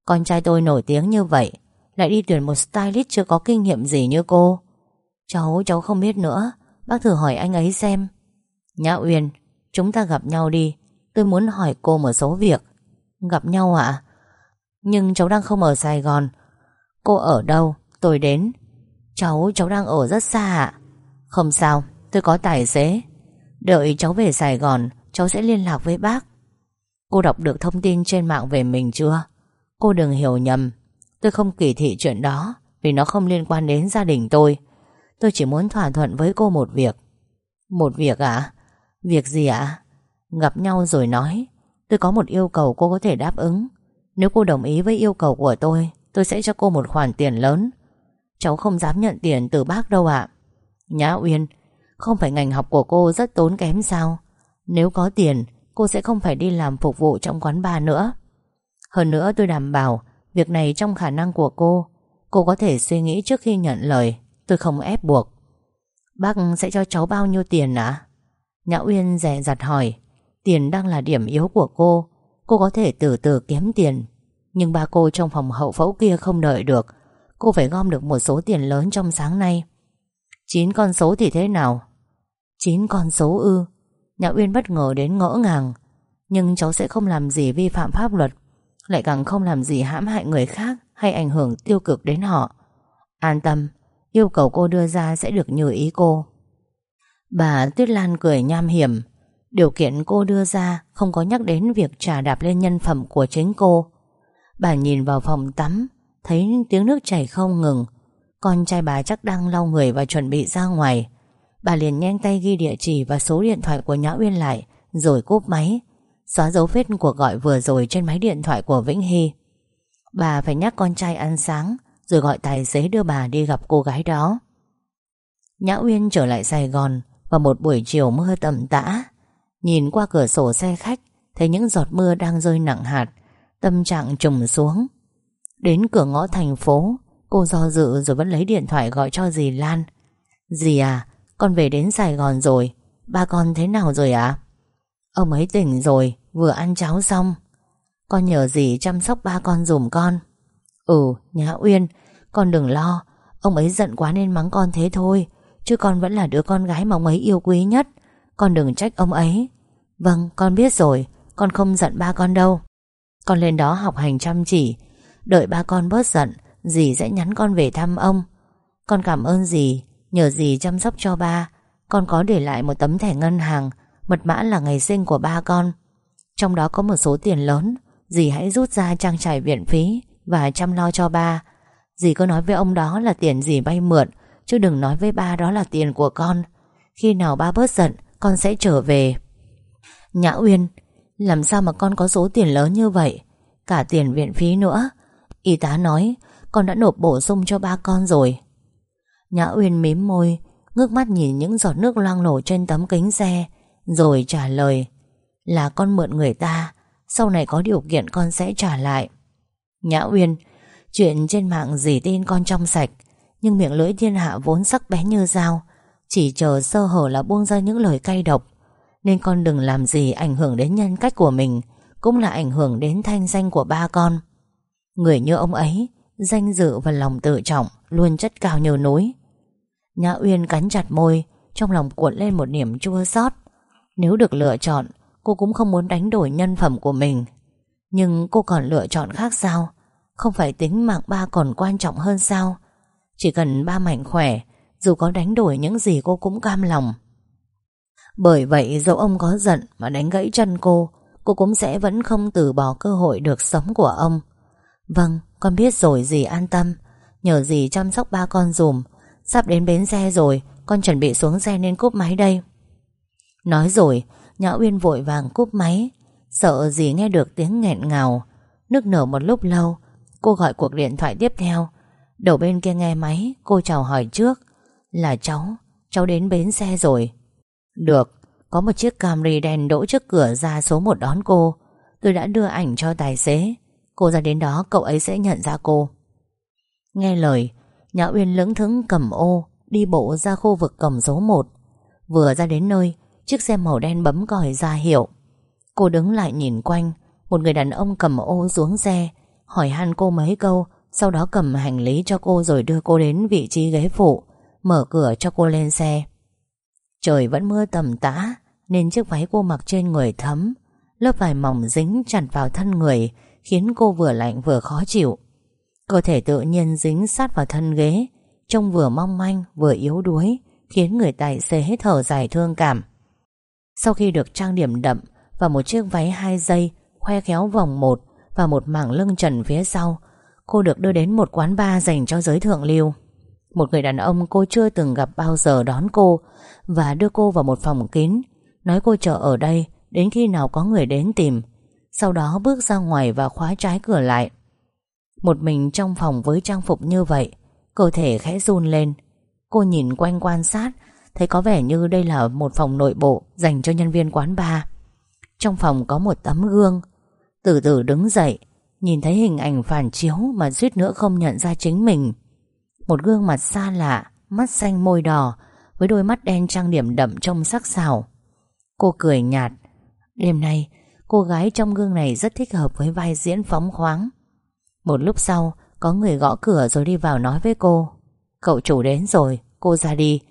Con trai tôi nổi tiếng như vậy, Lại đi tuyển một stylist chưa có kinh nghiệm gì như cô. Cháu cháu không biết nữa, Bác thử hỏi anh ấy xem. Nhã Uyên, Chúng ta gặp nhau đi. Tôi muốn hỏi cô một số việc. Gặp nhau ạ? Nhưng cháu đang không ở Sài Gòn. Cô ở đâu? Tôi đến. Cháu cháu đang ở rất xa ạ. Không sao, tôi có tài xế. Đợi cháu về Sài Gòn, Cháu sẽ liên lạc với bác. Cô đọc được thông tin trên mạng về mình chưa? Cô đừng hiểu nhầm. Tôi không kỳ thị chuyện đó, Vì nó không liên quan đến gia đình tôi. Tôi chỉ muốn thỏa thuận với cô một việc. Một việc à Việc gì ạ? Gặp nhau rồi nói. Tôi có một yêu cầu cô có thể đáp ứng. Nếu cô đồng ý với yêu cầu của tôi Tôi sẽ cho cô một khoản tiền lớn. Cháu không dám nhận tiền từ bác đâu ạ. Nhã Uyên, Không phải ngành học của cô rất tốn kém sao? Nếu có tiền, Cô sẽ không phải đi làm phục vụ trong quán bar nữa. Hơn nữa tôi đảm bảo, Việc này trong khả năng của cô. Cô có thể suy nghĩ trước khi nhận lời. Tôi không ép buộc. Bác sẽ cho cháu bao nhiêu tiền ạ? Nhã Uyên dè dặt hỏi, Tiền đang là điểm yếu của cô Cô có thể từ từ kiếm tiền, Nhưng ba cô trong phòng hậu phẫu kia không đợi được, Cô phải gom được một số tiền lớn trong sáng nay. Chín con số thì thế nào? Chín con số ư? Nhã Uyên bất ngờ đến ngỡ ngàng, Nhưng cháu sẽ không làm gì vi phạm pháp luật, Lại càng không làm gì hãm hại người khác Hay ảnh hưởng tiêu cực đến họ. An tâm, Yêu cầu cô đưa ra sẽ được như ý cô. Bà Tuyết Lan cười nham hiểm. Điều kiện cô đưa ra Không có nhắc đến việc trả đạp lên nhân phẩm của chính cô. Bà nhìn vào phòng tắm, Thấy tiếng nước chảy không ngừng. Con trai bà chắc đang lau người và chuẩn bị ra ngoài. Bà liền nhanh tay ghi địa chỉ và số điện thoại của Nhã Uyên lại, Rồi cúp máy. Xóa dấu vết cuộc gọi vừa rồi trên máy điện thoại của Vĩnh Hy. Bà phải nhắc con trai ăn sáng, Rồi gọi tài xế đưa bà đi gặp cô gái đó. Nhã Uyên trở lại Sài Gòn và một buổi chiều mưa tầm tã, Nhìn qua cửa sổ xe khách, Thấy những giọt mưa đang rơi nặng hạt, Tâm trạng trùng xuống. Đến cửa ngõ thành phố, Cô do dự rồi vẫn lấy điện thoại gọi cho dì Lan. Dì à Con về đến Sài Gòn rồi, Ba con thế nào rồi ạ? Ông ấy tỉnh rồi, Vừa ăn cháo xong. Con nhờ dì chăm sóc ba con dùm con. Ừ Nhã Uyên, Con đừng lo, Ông ấy giận quá nên mắng con thế thôi. Chứ con vẫn là đứa con gái mà ông ấy yêu quý nhất. Con đừng trách ông ấy. Vâng con biết rồi. Con không giận ba con đâu. Con lên đó học hành chăm chỉ. Đợi ba con bớt giận, Dì sẽ nhắn con về thăm ông. Con cảm ơn dì. Nhờ dì chăm sóc cho ba. Con có để lại một tấm thẻ ngân hàng. Mật mã là ngày sinh của ba con. Trong đó có một số tiền lớn. Dì hãy rút ra trang trải viện phí Và chăm lo cho ba. Dì có nói với ông đó là tiền dì vay mượn. Chứ đừng nói với ba đó là tiền của con. Khi nào ba bớt giận, Con sẽ trở về. Nhã Uyên, Làm sao mà con có số tiền lớn như vậy? Cả tiền viện phí nữa. Y tá nói, Con đã nộp bổ sung cho ba con rồi. Nhã Uyên mím môi, Ngước mắt nhìn những giọt nước loang lổ trên tấm kính xe, Rồi trả lời, Là con mượn người ta, Sau này có điều kiện con sẽ trả lại. Nhã Uyên, Chuyện trên mạng dì tin con trong sạch. Nhưng miệng lưỡi thiên hạ vốn sắc bén như dao, Chỉ chờ sơ hở là buông ra những lời cay độc. Nên con đừng làm gì ảnh hưởng đến nhân cách của mình, Cũng là ảnh hưởng đến thanh danh của ba con. Người như ông ấy, Danh dự và lòng tự trọng Luôn chất cao như núi. Nhã Uyên cắn chặt môi, Trong lòng cuộn lên một niềm chua xót. Nếu được lựa chọn, Cô cũng không muốn đánh đổi nhân phẩm của mình. Nhưng cô còn lựa chọn khác sao? Không phải tính mạng ba còn quan trọng hơn sao? Chỉ cần ba mạnh khỏe, Dù có đánh đổi những gì cô cũng cam lòng. Bởi vậy, dẫu ông có giận Mà đánh gãy chân cô Cô cũng sẽ vẫn không từ bỏ cơ hội được sống của ông. Vâng con biết rồi, dì an tâm. Nhờ dì chăm sóc ba con dùm. Sắp đến bến xe rồi, Con chuẩn bị xuống xe nên cúp máy đây. Nói rồi Nhã Uyên vội vàng cúp máy. Sợ dì nghe được tiếng nghẹn ngào. Nước nở một lúc lâu, Cô gọi cuộc điện thoại tiếp theo. Đầu bên kia nghe máy, Cô chào hỏi trước. Là cháu Cháu đến bến xe rồi. Được, Có một chiếc Camry đèn đỗ trước cửa ra số 1 đón cô. Tôi đã đưa ảnh cho tài xế. Cô ra đến đó, cậu ấy sẽ nhận ra cô. Nghe lời, Nhã Uyên lững thững cầm ô, Đi bộ ra khu vực cổng số 1 Vừa ra đến nơi, Chiếc xe màu đen bấm còi ra hiệu. Cô đứng lại nhìn quanh, Một người đàn ông cầm ô xuống xe, Hỏi han cô mấy câu sau đó cầm hành lý cho cô rồi đưa cô đến vị trí ghế phụ, Mở cửa cho cô lên xe. Trời vẫn mưa tầm tã, Nên chiếc váy cô mặc trên người thấm. Lớp vải mỏng dính chặt vào thân người, Khiến cô vừa lạnh vừa khó chịu. Cơ thể tự nhiên dính sát vào thân ghế, Trông vừa mong manh, vừa yếu đuối, Khiến người tài xế thở dài thương cảm. Sau khi được trang điểm đậm Và một chiếc váy hai dây Khoe khéo vòng một Và một mảng lưng trần phía sau Cô được đưa đến một quán bar dành cho giới thượng lưu. Một người đàn ông cô chưa từng gặp bao giờ đón cô Và đưa cô vào một phòng kín, Nói cô chờ ở đây Đến khi nào có người đến tìm. Sau đó bước ra ngoài và khóa trái cửa lại. Một mình trong phòng với trang phục như vậy, Cơ thể khẽ run lên. Cô nhìn quanh quan sát, Thấy có vẻ như đây là một phòng nội bộ Dành cho nhân viên quán bar. Trong phòng có một tấm gương. Từ từ đứng dậy Nhìn thấy hình ảnh phản chiếu Mà suýt nữa không nhận ra chính mình. Một gương mặt xa lạ, Mắt xanh môi đỏ, Với đôi mắt đen trang điểm đậm trong sắc sảo. Cô cười nhạt. Đêm nay, cô gái trong gương này rất thích hợp với vai diễn phóng khoáng. Một lúc sau, Có người gõ cửa rồi đi vào nói với cô. Cậu chủ đến rồi, Cô ra đi.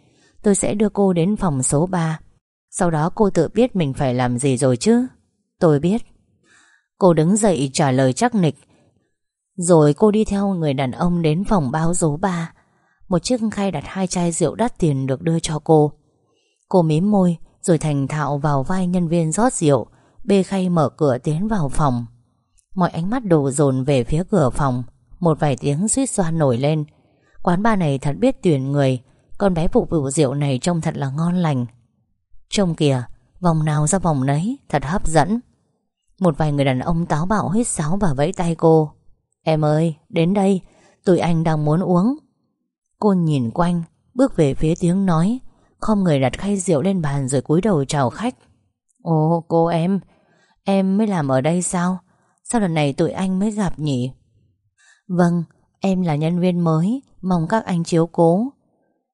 Tôi sẽ đưa cô đến phòng số 3 Sau đó cô tự biết mình phải làm gì rồi chứ? Tôi biết. Cô đứng dậy trả lời chắc nịch. Rồi cô đi theo người đàn ông đến phòng báo số 3 Một chiếc khay đặt hai chai rượu đắt tiền được đưa cho cô. Cô mím môi, Rồi thành thạo vào vai nhân viên rót rượu, Bê khay mở cửa tiến vào phòng. Mọi ánh mắt đổ dồn về phía cửa phòng. Một vài tiếng suýt xoa nổi lên. Quán bar này thật biết tuyển người. Con bé phục vụ rượu này trông thật là ngon lành. Trông kìa, Vòng nào ra vòng nấy, Thật hấp dẫn. Một vài người đàn ông táo bạo hít sáo và vẫy tay cô. Em ơi, đến đây, Tụi anh đang muốn uống. Cô nhìn quanh, Bước về phía tiếng nói. Không người đặt khay rượu lên bàn rồi cúi đầu chào khách. Ồ, cô em Em mới làm ở đây sao? Sao lần này tụi anh mới gặp nhỉ? Vâng Em là nhân viên mới, Mong các anh chiếu cố.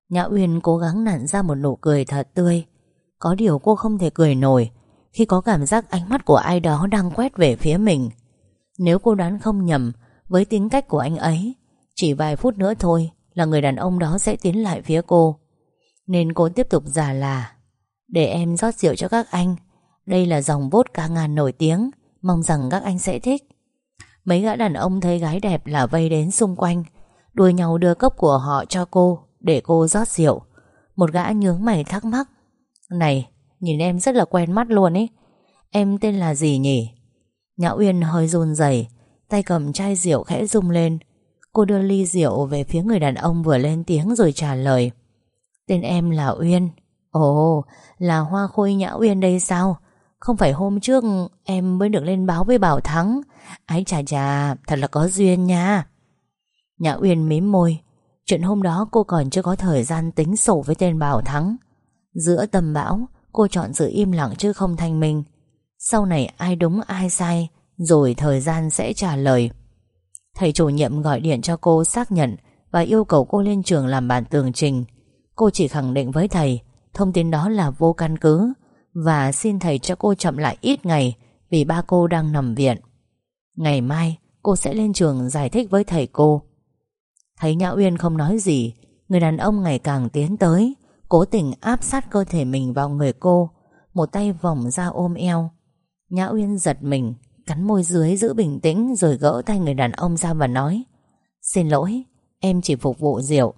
Nhã Uyên cố gắng nặn ra một nụ cười thật tươi. Có điều cô không thể cười nổi. Khi có cảm giác ánh mắt của ai đó Đang quét về phía mình. Nếu cô đoán không nhầm, Với tính cách của anh ấy, Chỉ vài phút nữa thôi Là người đàn ông đó sẽ tiến lại phía cô. Nên cô tiếp tục giả là, Để em rót rượu cho các anh. Đây là dòng vốt ca ngàn nổi tiếng, Mong rằng các anh sẽ thích. Mấy gã đàn ông thấy gái đẹp là vây đến xung quanh Đuôi nhau đưa cốc của họ cho cô Để cô rót rượu. Một gã nhướng mày thắc mắc, Này nhìn em rất là quen mắt luôn ấy Em tên là gì nhỉ? Nhã Uyên hơi run rẩy, Tay cầm chai rượu khẽ rung lên. Cô đưa ly rượu về phía người đàn ông vừa lên tiếng rồi trả lời. Tên em là Uyên. Ồ, là Hoa Khôi Nhã Uyên đây sao? Không phải hôm trước em mới được lên báo với Bảo Thắng. Ái chà chà, Thật là có duyên nha. Nhã Uyên mím môi. Chuyện hôm đó cô còn chưa có thời gian tính sổ với tên Bảo Thắng. Giữa tầm bão Cô chọn sự im lặng chứ không thanh minh. Sau này ai đúng ai sai, Rồi thời gian sẽ trả lời. Thầy chủ nhiệm gọi điện cho cô xác nhận Và yêu cầu cô lên trường làm bản tường trình. Cô chỉ khẳng định với thầy, Thông tin đó là vô căn cứ, Và xin thầy cho cô chậm lại ít ngày Vì ba cô đang nằm viện. Ngày mai, cô sẽ lên trường giải thích với thầy cô. Thấy Nhã Uyên không nói gì, Người đàn ông ngày càng tiến tới. Cố tình áp sát cơ thể mình vào người cô. Một tay vòng ra ôm eo. Nhã Uyên giật mình, Cắn môi dưới giữ bình tĩnh Rồi gỡ tay người đàn ông ra và nói, Xin lỗi, Em chỉ phục vụ rượu.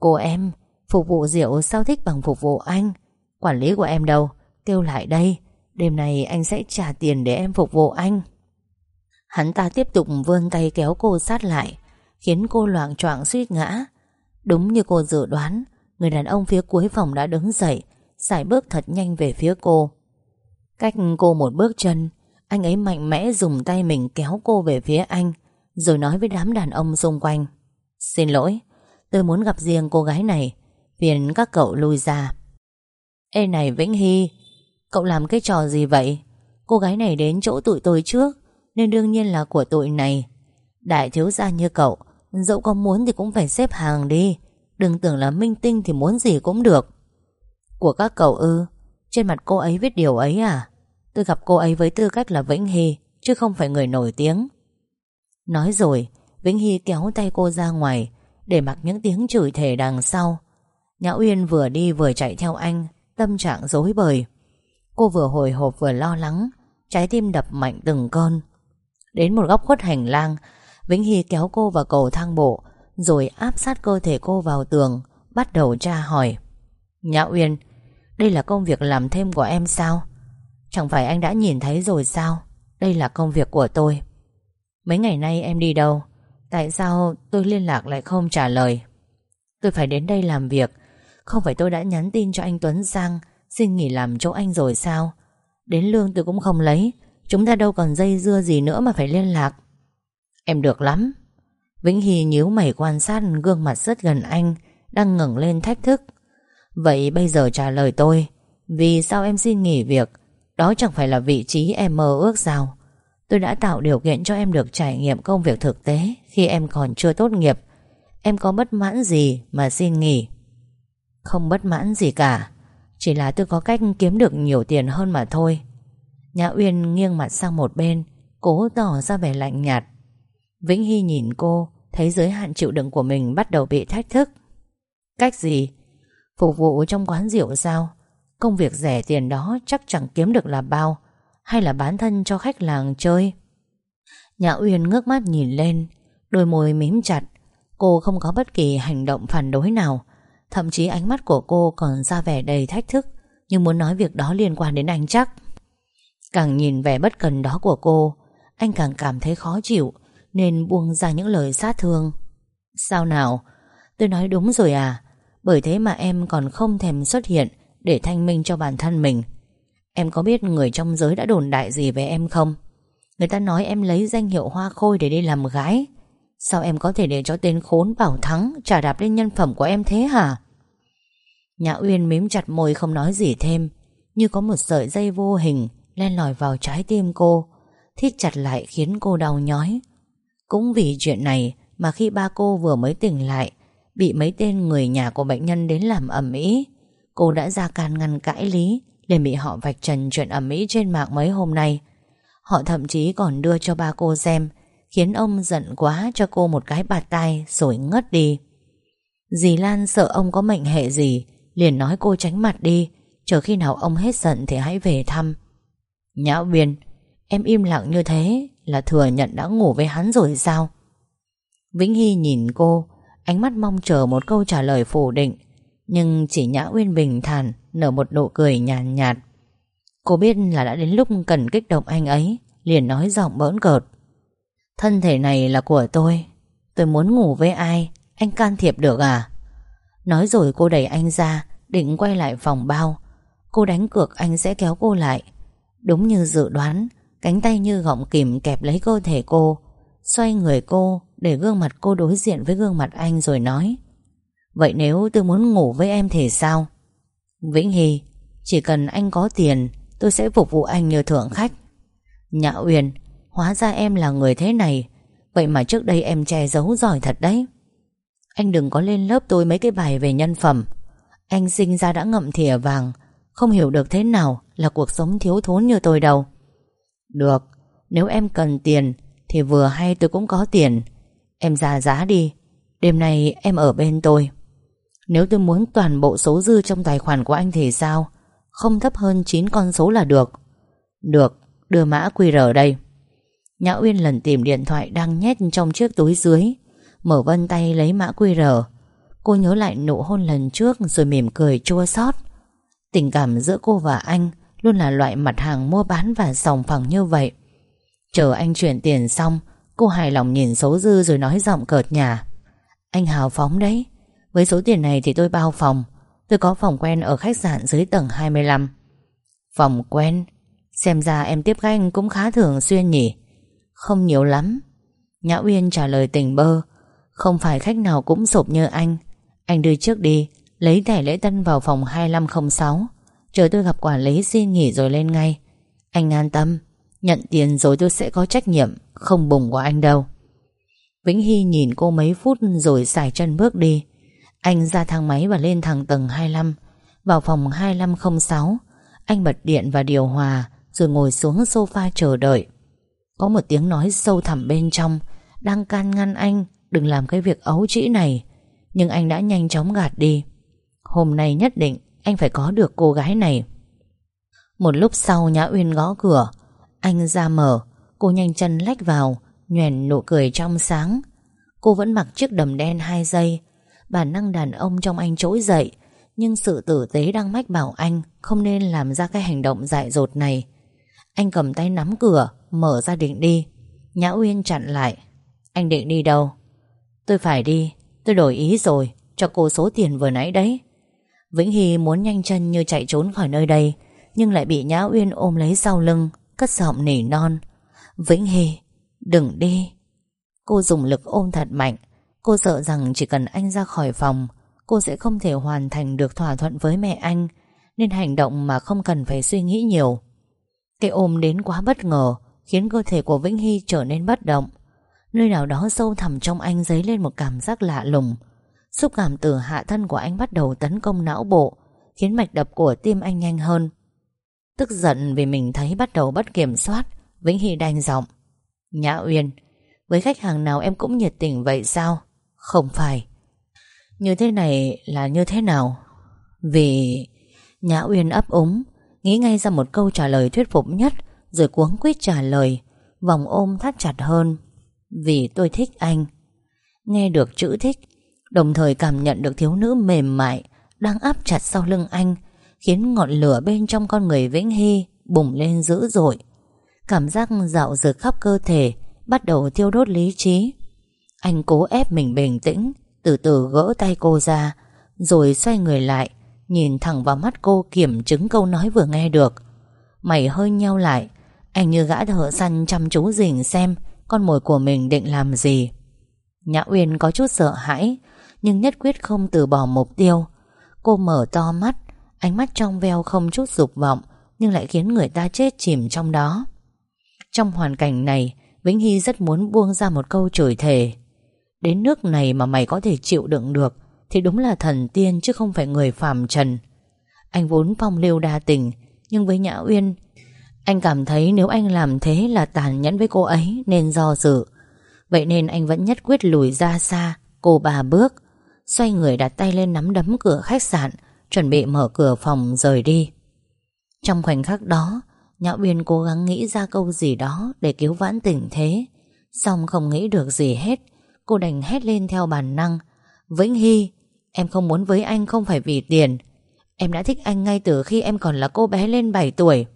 Cô em, Phục vụ rượu sao thích bằng phục vụ anh? Quản lý của em đâu? Kêu lại đây, Đêm nay anh sẽ trả tiền để em phục vụ anh. Hắn ta tiếp tục vươn tay kéo cô sát lại, Khiến cô loạn choạng suýt ngã. Đúng như cô dự đoán Người đàn ông phía cuối phòng đã đứng dậy Xài bước thật nhanh về phía cô. Cách cô một bước chân, Anh ấy mạnh mẽ dùng tay mình kéo cô về phía anh, Rồi nói với đám đàn ông xung quanh. Xin lỗi, Tôi muốn gặp riêng cô gái này, Phiền các cậu lui ra. Ê này Vĩnh Hy, Cậu làm cái trò gì vậy? Cô gái này đến chỗ tụi tôi trước, Nên đương nhiên là của tụi này. Đại thiếu gia như cậu, Dẫu có muốn thì cũng phải xếp hàng đi. Đừng tưởng là minh tinh thì muốn gì cũng được. Của các cậu ư? Trên mặt cô ấy viết điều ấy à? Tôi gặp cô ấy với tư cách là Vĩnh Hy, Chứ không phải người nổi tiếng. Nói rồi, Vĩnh Hy kéo tay cô ra ngoài, Để mặc những tiếng chửi thề đằng sau. Nhã Uyên vừa đi vừa chạy theo anh, Tâm trạng rối bời. Cô vừa hồi hộp vừa lo lắng, Trái tim đập mạnh từng cơn. Đến một góc khuất hành lang, Vĩnh Hy kéo cô vào cầu thang bộ rồi áp sát cơ thể cô vào tường, Bắt đầu tra hỏi. Nhã Uyên, Đây là công việc làm thêm của em sao? Chẳng phải anh đã nhìn thấy rồi sao? Đây là công việc của tôi. Mấy ngày nay em đi đâu? Tại sao tôi liên lạc lại không trả lời? Tôi phải đến đây làm việc. Không phải tôi đã nhắn tin cho anh Tuấn Giang, Xin nghỉ làm chỗ anh rồi sao? Đến lương tôi cũng không lấy. Chúng ta đâu còn dây dưa gì nữa mà phải liên lạc. Em được lắm. Vĩnh Hy nhíu mày quan sát gương mặt rất gần anh, Đang ngẩng lên thách thức. Vậy bây giờ trả lời tôi, Vì sao em xin nghỉ việc? Đó chẳng phải là vị trí em mơ ước sao? Tôi đã tạo điều kiện cho em được trải nghiệm công việc thực tế Khi em còn chưa tốt nghiệp. Em có bất mãn gì mà xin nghỉ? Không bất mãn gì cả, Chỉ là tôi có cách kiếm được nhiều tiền hơn mà thôi. Nhã Uyên nghiêng mặt sang một bên, Cố tỏ ra vẻ lạnh nhạt. Vĩnh Hy nhìn cô, Thấy giới hạn chịu đựng của mình bắt đầu bị thách thức. Cách gì? Phục vụ trong quán rượu sao? Công việc rẻ tiền đó chắc chẳng kiếm được là bao. Hay là bán thân cho khách làng chơi? Nhã Uyên ngước mắt nhìn lên, Đôi môi mím chặt. Cô không có bất kỳ hành động phản đối nào. Thậm chí ánh mắt của cô còn ra vẻ đầy thách thức Nhưng muốn nói việc đó liên quan đến anh chắc. Càng nhìn vẻ bất cần đó của cô, Anh càng cảm thấy khó chịu. Nên buông ra những lời sát thương. Sao nào? Tôi nói đúng rồi à? Bởi thế mà em còn không thèm xuất hiện Để thanh minh cho bản thân mình. Em có biết người trong giới đã đồn đại gì về em không? Người ta nói em lấy danh hiệu hoa khôi để đi làm gái. Sao em có thể để cho tên khốn bảo thắng Trả đạp lên nhân phẩm của em thế hả? Nhã Uyên mím chặt môi không nói gì thêm, Như có một sợi dây vô hình Len lỏi vào trái tim cô, Thít chặt lại khiến cô đau nhói. Cũng vì chuyện này Mà khi ba cô vừa mới tỉnh lại, Bị mấy tên người nhà của bệnh nhân đến làm ẩm ý Cô đã ra can ngăn cãi lý, liền bị họ vạch trần chuyện ẩm ý trên mạng mấy hôm nay. Họ thậm chí còn đưa cho ba cô xem, Khiến ông giận quá cho cô một cái bạt tay Rồi ngất đi. Dì Lan sợ ông có mệnh hệ gì, Liền nói cô tránh mặt đi, Chờ khi nào ông hết giận thì hãy về thăm. Nhã viên, Em im lặng như thế là thừa nhận đã ngủ với hắn rồi sao? Vĩnh Hy nhìn cô Ánh mắt mong chờ một câu trả lời phủ định Nhưng chỉ Nhã Uyên bình thản Nở một nụ cười nhàn nhạt, nhạt Cô biết là đã đến lúc cần kích động anh ấy Liền nói giọng bỡn cợt. Thân thể này là của tôi Tôi muốn ngủ với ai Anh can thiệp được à? Nói rồi cô đẩy anh ra Định quay lại phòng bao. Cô đánh cược anh sẽ kéo cô lại. Đúng như dự đoán Cánh tay như gọng kìm kẹp lấy cơ thể cô, Xoay người cô Để gương mặt cô đối diện với gương mặt anh rồi nói, Vậy nếu tôi muốn ngủ với em thì sao? Vĩnh Hy, Chỉ cần anh có tiền, Tôi sẽ phục vụ anh như thượng khách. Nhã Uyên Hóa ra em là người thế này, Vậy mà trước đây em che giấu giỏi thật đấy. Anh đừng có lên lớp tôi mấy cái bài về nhân phẩm. Anh sinh ra đã ngậm thìa vàng, Không hiểu được thế nào Là cuộc sống thiếu thốn như tôi đâu. Được, Nếu em cần tiền Thì vừa hay tôi cũng có tiền. Em ra giá đi, Đêm nay em ở bên tôi. Nếu tôi muốn toàn bộ số dư trong tài khoản của anh thì sao? Không thấp hơn 9 con số là được. Được, Đưa mã QR đây. Nhã Uyên lần tìm điện thoại đang nhét trong chiếc túi dưới, Mở vân tay lấy mã QR Cô nhớ lại nụ hôn lần trước Rồi mỉm cười chua xót. Tình cảm giữa cô và anh Luôn là loại mặt hàng mua bán và sòng phẳng như vậy. Chờ anh chuyển tiền xong, Cô hài lòng nhìn số dư rồi nói giọng cợt nhà Anh hào phóng đấy, Với số tiền này thì tôi bao phòng. Tôi có phòng quen ở khách sạn dưới tầng 25 Phòng quen? Xem ra em tiếp khách cũng khá thường xuyên nhỉ? Không nhiều lắm. Nhã Uyên trả lời tình bơ. Không phải khách nào cũng sụp như anh. Anh đưa trước đi, Lấy thẻ lễ tân vào phòng 2506 Chờ tôi gặp quản lý xin nghỉ rồi lên ngay. Anh an tâm, Nhận tiền rồi tôi sẽ có trách nhiệm, Không bùng của anh đâu. Vĩnh Hy nhìn cô mấy phút rồi xài chân bước đi. Anh ra thang máy và lên thẳng tầng 25 Vào phòng 2506 Anh bật điện và điều hòa, Rồi ngồi xuống sofa chờ đợi. Có một tiếng nói sâu thẳm bên trong, Đang can ngăn anh, Đừng làm cái việc ấu trĩ này. Nhưng anh đã nhanh chóng gạt đi. Hôm nay nhất định anh phải có được cô gái này. Một lúc sau Nhã Uyên gõ cửa. Anh ra mở. Cô nhanh chân lách vào Nhoèn nụ cười trong sáng. Cô vẫn mặc chiếc đầm đen hai giây Bản năng đàn ông trong anh trỗi dậy, Nhưng sự tử tế đang mách bảo anh Không nên làm ra cái hành động dại dột này. Anh cầm tay nắm cửa, Mở ra định đi. Nhã Uyên chặn lại. Anh định đi đâu? Tôi phải đi. Tôi đổi ý rồi. Cho cô số tiền vừa nãy đấy. Vĩnh Hy muốn nhanh chân như chạy trốn khỏi nơi đây, Nhưng lại bị Nhã Uyên ôm lấy sau lưng, Cất giọng nỉ non. Vĩnh Hy, Đừng đi. Cô dùng lực ôm thật mạnh. Cô sợ rằng chỉ cần anh ra khỏi phòng, Cô sẽ không thể hoàn thành được thỏa thuận với mẹ anh, Nên hành động mà không cần phải suy nghĩ nhiều. Cái ôm đến quá bất ngờ, Khiến cơ thể của Vĩnh Hy trở nên bất động. Nơi nào đó sâu thẳm trong anh dấy lên một cảm giác lạ lùng. Xúc cảm từ hạ thân của anh bắt đầu tấn công não bộ, Khiến mạch đập của tim anh nhanh hơn. Tức giận vì mình thấy bắt đầu bất kiểm soát, Vĩnh Hy đanh giọng. Nhã Uyên, Với khách hàng nào em cũng nhiệt tình vậy sao? Không phải. Như thế này là như thế nào? Vì Nhã Uyên ấp úng, Nghĩ ngay ra một câu trả lời thuyết phục nhất, Rồi cuống quýt trả lời, Vòng ôm thắt chặt hơn. Vì tôi thích anh. Nghe được chữ thích Đồng thời cảm nhận được thiếu nữ mềm mại Đang áp chặt sau lưng anh, Khiến ngọn lửa bên trong con người Vĩnh Hy Bùng lên dữ dội. Cảm giác dạo dực khắp cơ thể Bắt đầu thiêu đốt lý trí. Anh cố ép mình bình tĩnh, Từ từ gỡ tay cô ra, Rồi xoay người lại, Nhìn thẳng vào mắt cô kiểm chứng câu nói vừa nghe được. Mày hơi nheo lại, Anh như gã thợ săn chăm chú rình xem Con mồi của mình định làm gì. Nhã Uyên có chút sợ hãi nhưng nhất quyết không từ bỏ mục tiêu. Cô mở to mắt, Ánh mắt trong veo không chút dục vọng, Nhưng lại khiến người ta chết chìm trong đó. Trong hoàn cảnh này, Vĩnh Hy rất muốn buông ra một câu chửi thề. Đến nước này mà mày có thể chịu đựng được, Thì đúng là thần tiên chứ không phải người phàm trần. Anh vốn phong lưu đa tình, Nhưng với Nhã Uyên, Anh cảm thấy nếu anh làm thế là tàn nhẫn với cô ấy Nên do dự. Vậy nên anh vẫn nhất quyết lùi ra xa, Cô bà bước. Xoay người đặt tay lên nắm đấm cửa khách sạn, Chuẩn bị mở cửa phòng rời đi. Trong khoảnh khắc đó, Nhã Uyên cố gắng nghĩ ra câu gì đó Để cứu vãn tình thế. Xong không nghĩ được gì hết, Cô đành hét lên theo bản năng. Vĩnh Hy, Em không muốn với anh không phải vì tiền. Em đã thích anh ngay từ khi em còn là cô bé lên 7 tuổi.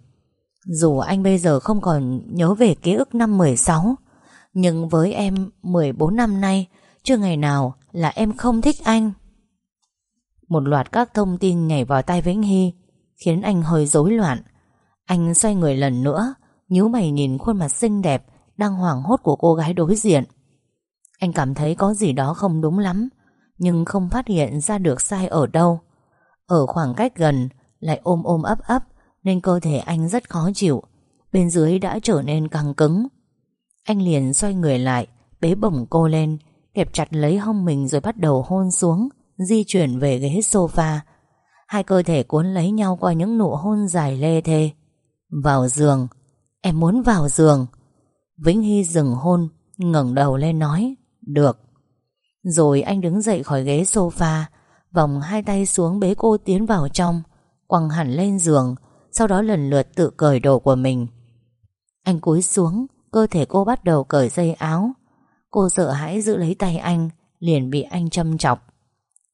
Dù anh bây giờ không còn nhớ về ký ức năm 16 Nhưng với em 14 năm nay, Chưa ngày nào là em không thích anh. Một loạt các thông tin nhảy vào tai Vĩnh Hy, Khiến anh hơi rối loạn. Anh xoay người lần nữa, nhíu mày nhìn khuôn mặt xinh đẹp Đang hoảng hốt của cô gái đối diện. Anh cảm thấy có gì đó không đúng lắm, Nhưng không phát hiện ra được sai ở đâu. Ở khoảng cách gần, Lại ôm ôm ấp ấp, Nên cơ thể anh rất khó chịu, Bên dưới đã trở nên căng cứng. Anh liền xoay người lại, Bế bổng cô lên Kẹp chặt lấy hông mình rồi bắt đầu hôn xuống, Di chuyển về ghế sofa. Hai cơ thể cuốn lấy nhau qua những nụ hôn dài lê thê. Vào giường, Em muốn vào giường. Vĩnh Hy dừng hôn, ngẩng đầu lên nói, Được. Rồi anh đứng dậy khỏi ghế sofa, Vòng hai tay xuống bế cô tiến vào trong, Quăng hẳn lên giường, Sau đó lần lượt tự cởi đồ của mình. Anh cúi xuống, Cơ thể cô bắt đầu cởi dây áo Cô sợ hãi giữ lấy tay anh, Liền bị anh châm chọc.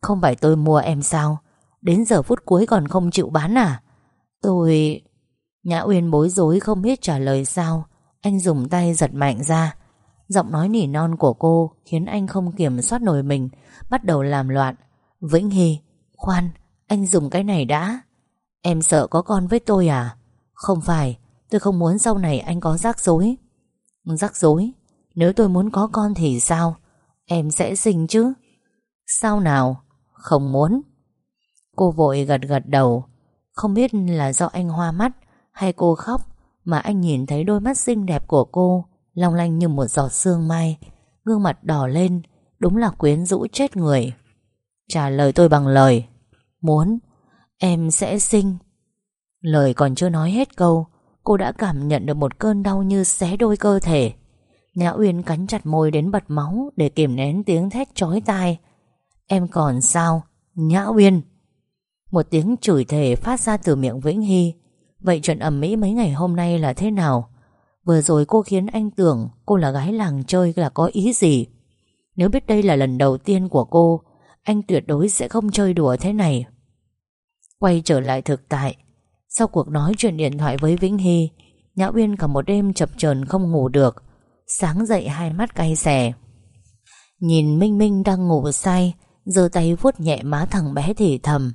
Không phải tôi mua em sao? Đến giờ phút cuối còn không chịu bán à? Tôi... Nhã Uyên bối rối không biết trả lời sao. Anh dùng tay giật mạnh ra. Giọng nói nỉ non của cô Khiến anh không kiểm soát nổi mình, Bắt đầu làm loạn. Vĩnh Hy, Khoan, Anh dùng cái này đã. Em sợ có con với tôi à? Không phải, Tôi không muốn sau này anh có rắc rối. Rắc rối? Nếu tôi muốn có con thì sao? Em sẽ sinh chứ. Sao nào? Không muốn. Cô vội gật gật đầu. Không biết là do anh hoa mắt Hay cô khóc Mà anh nhìn thấy đôi mắt xinh đẹp của cô Long lanh như một giọt sương mai. Gương mặt đỏ lên, Đúng là quyến rũ chết người. Trả lời tôi bằng lời. Muốn. Em sẽ sinh. Lời còn chưa nói hết câu, Cô đã cảm nhận được một cơn đau như xé đôi cơ thể. Nhã Uyên cắn chặt môi đến bật máu Để kiềm nén tiếng thét chói tai. Em còn sao? Nhã Uyên. Một tiếng chửi thề phát ra từ miệng Vĩnh Hy. Vậy chuyện ẩm mỹ mấy ngày hôm nay là thế nào? Vừa rồi cô khiến anh tưởng Cô là gái làng chơi là có ý gì? Nếu biết đây là lần đầu tiên của cô, Anh tuyệt đối sẽ không chơi đùa thế này. Quay trở lại thực tại, Sau cuộc nói chuyện điện thoại với Vĩnh Hy, Nhã Uyên cả một đêm chập chờn không ngủ được. Sáng dậy hai mắt cay xè. Nhìn Minh Minh đang ngủ say, giơ tay vuốt nhẹ má thằng bé thì thầm,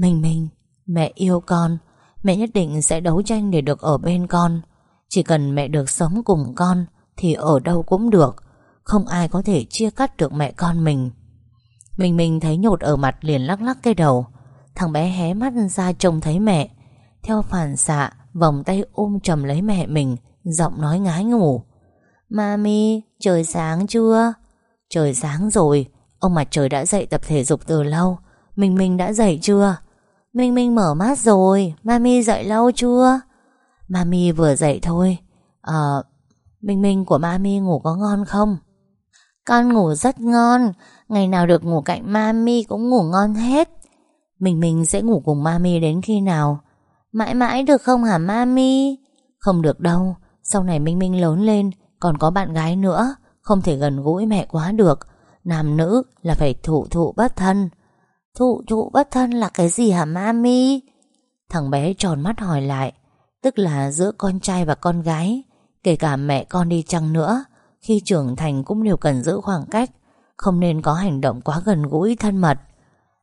Minh Minh, Mẹ yêu con, Mẹ nhất định sẽ đấu tranh để được ở bên con. Chỉ cần mẹ được sống cùng con Thì ở đâu cũng được, Không ai có thể chia cắt được mẹ con mình. Minh Minh thấy nhột ở mặt liền lắc lắc cái đầu. Thằng bé hé mắt ra trông thấy mẹ. Theo phản xạ, Vòng tay ôm chầm lấy mẹ mình, Giọng nói ngái ngủ. Mami, trời sáng chưa? Trời sáng rồi Ông mặt trời đã dậy tập thể dục từ lâu Minh Minh đã dậy chưa? Minh Minh mở mắt rồi Mami dậy lâu chưa? Mami vừa dậy thôi Ờ Minh Minh của Mami ngủ có ngon không? Con ngủ rất ngon Ngày nào được ngủ cạnh Mami cũng ngủ ngon hết Minh Minh sẽ ngủ cùng Mami đến khi nào? Mãi mãi được không hả Mami? Không được đâu Sau này Minh Minh lớn lên còn có bạn gái nữa, Không thể gần gũi mẹ quá được. Nam nữ là phải thụ thụ bất thân. Thụ thụ bất thân là cái gì hả, Mami? Thằng bé tròn mắt hỏi lại, Tức là giữa con trai và con gái, Kể cả mẹ con đi chăng nữa, Khi trưởng thành cũng đều cần giữ khoảng cách, Không nên có hành động quá gần gũi thân mật.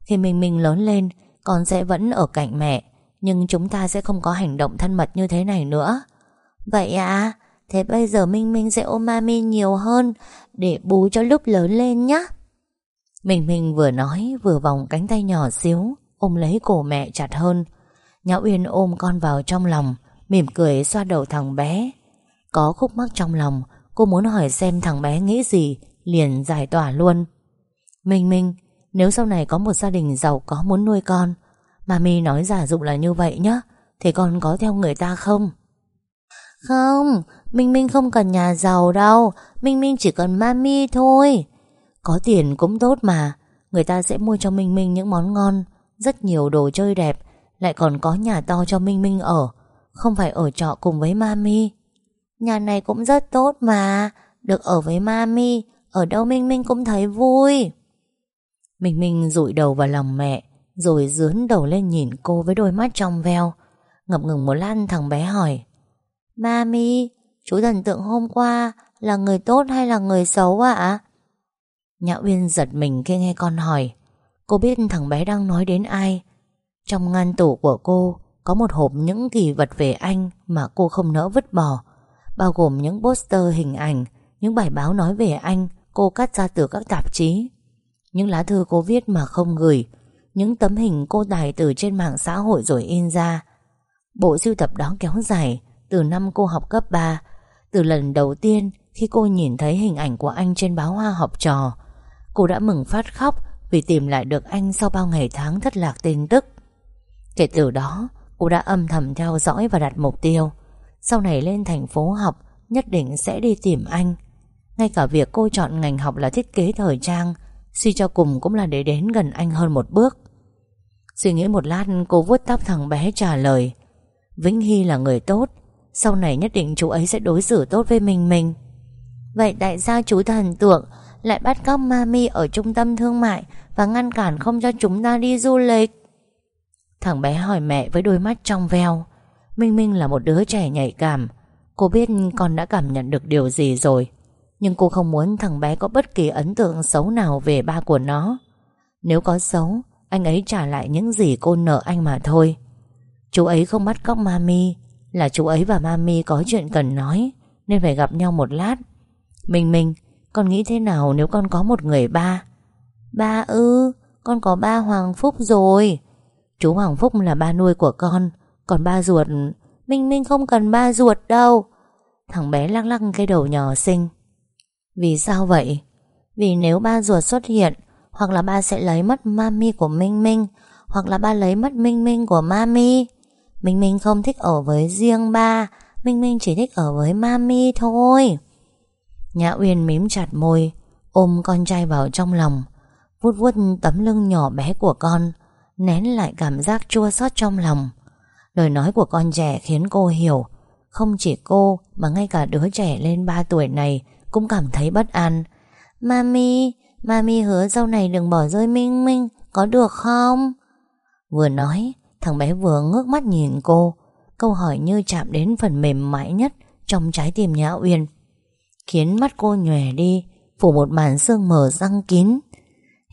Khi mình mình lớn lên, Con sẽ vẫn ở cạnh mẹ, Nhưng chúng ta sẽ không có hành động thân mật như thế này nữa. Vậy à? Thế bây giờ Minh Minh sẽ ôm mami nhiều hơn Để bú cho lúc lớn lên nhá. Minh Minh vừa nói, Vừa vòng cánh tay nhỏ xíu, Ôm lấy cổ mẹ chặt hơn. Nhã Uyên ôm con vào trong lòng, Mỉm cười xoa đầu thằng bé. Có khúc mắc trong lòng, Cô muốn hỏi xem thằng bé nghĩ gì, Liền giải tỏa luôn. Minh Minh, Nếu sau này có một gia đình giàu có muốn nuôi con, Mami nói giả dụng là như vậy nhá, thì con có theo người ta không? Không, Minh Minh không cần nhà giàu đâu. Minh Minh chỉ cần mami thôi. Có tiền cũng tốt mà. Người ta sẽ mua cho Minh Minh những món ngon, Rất nhiều đồ chơi đẹp. Lại còn có nhà to cho Minh Minh ở. Không phải ở trọ cùng với mami. Nhà này cũng rất tốt mà. Được ở với mami. Ở đâu Minh Minh cũng thấy vui. Minh Minh rụi đầu vào lòng mẹ, Rồi dướn đầu lên nhìn cô Với đôi mắt trong veo. Ngập ngừng một lát, thằng bé hỏi Mami Chú thần tượng hôm qua Là người tốt hay là người xấu ạ? Nhã Uyên giật mình khi nghe con hỏi. Cô biết thằng bé đang nói đến ai. Trong ngăn tủ của cô có một hộp những kỳ vật về anh mà cô không nỡ vứt bỏ, bao gồm những poster hình ảnh, những bài báo nói về anh cô cắt ra từ các tạp chí, những lá thư cô viết mà không gửi, những tấm hình cô tải từ trên mạng xã hội rồi in ra. Bộ sưu tập đó kéo dài từ năm cô học cấp 3, từ lần đầu tiên khi cô nhìn thấy hình ảnh của anh trên báo hoa học trò. Cô đã mừng phát khóc vì tìm lại được anh sau bao ngày tháng thất lạc tin tức. Kể từ đó, Cô đã âm thầm theo dõi và đặt mục tiêu Sau này lên thành phố học Nhất định sẽ đi tìm anh Ngay cả việc cô chọn ngành học là thiết kế thời trang Suy cho cùng cũng là để đến gần anh hơn một bước Suy nghĩ một lát cô vuốt tóc thằng bé trả lời Vĩnh Hy là người tốt sau này nhất định chú ấy sẽ đối xử tốt với mình mình. Vậy tại sao chú thần tượng Lại bắt cóc mami ở trung tâm thương mại Và ngăn cản không cho chúng ta đi du lịch. Thằng bé hỏi mẹ với đôi mắt trong veo. Minh Minh là một đứa trẻ nhạy cảm. Cô biết con đã cảm nhận được điều gì rồi, Nhưng cô không muốn thằng bé có bất kỳ ấn tượng xấu nào về ba của nó. Nếu có xấu, Anh ấy trả lại những gì cô nợ anh mà thôi. Chú ấy không bắt cóc Mami là chú ấy và Mami có chuyện cần nói, Nên phải gặp nhau một lát. Minh Minh, Con nghĩ thế nào nếu con có một người ba? Ba ư, Con có ba Hoàng Phúc rồi. Chú Hoàng Phúc là ba nuôi của con, Còn ba ruột, Minh Minh không cần ba ruột đâu. Thằng bé lắc lắc cái đầu nhỏ xinh. Vì sao vậy? Vì nếu ba ruột xuất hiện, Hoặc là ba sẽ lấy mất mami của Minh Minh, Hoặc là ba lấy mất Minh Minh của mami. Minh Minh không thích ở với riêng ba. Minh Minh chỉ thích ở với mami thôi. Nhã Uyên mím chặt môi, Ôm con trai vào trong lòng. Vuốt vuốt tấm lưng nhỏ bé của con, Nén lại cảm giác chua xót trong lòng. Lời nói của con trẻ khiến cô hiểu, Không chỉ cô Mà ngay cả đứa trẻ lên 3 tuổi này Cũng cảm thấy bất an. Mami Mami hứa sau này đừng bỏ rơi Minh Minh, Có được không? Vừa nói Thằng bé vừa ngước mắt nhìn cô, Câu hỏi như chạm đến phần mềm mại nhất Trong trái tim Nhã Uyên, Khiến mắt cô nhòe đi, Phủ một màn sương mờ răng kín.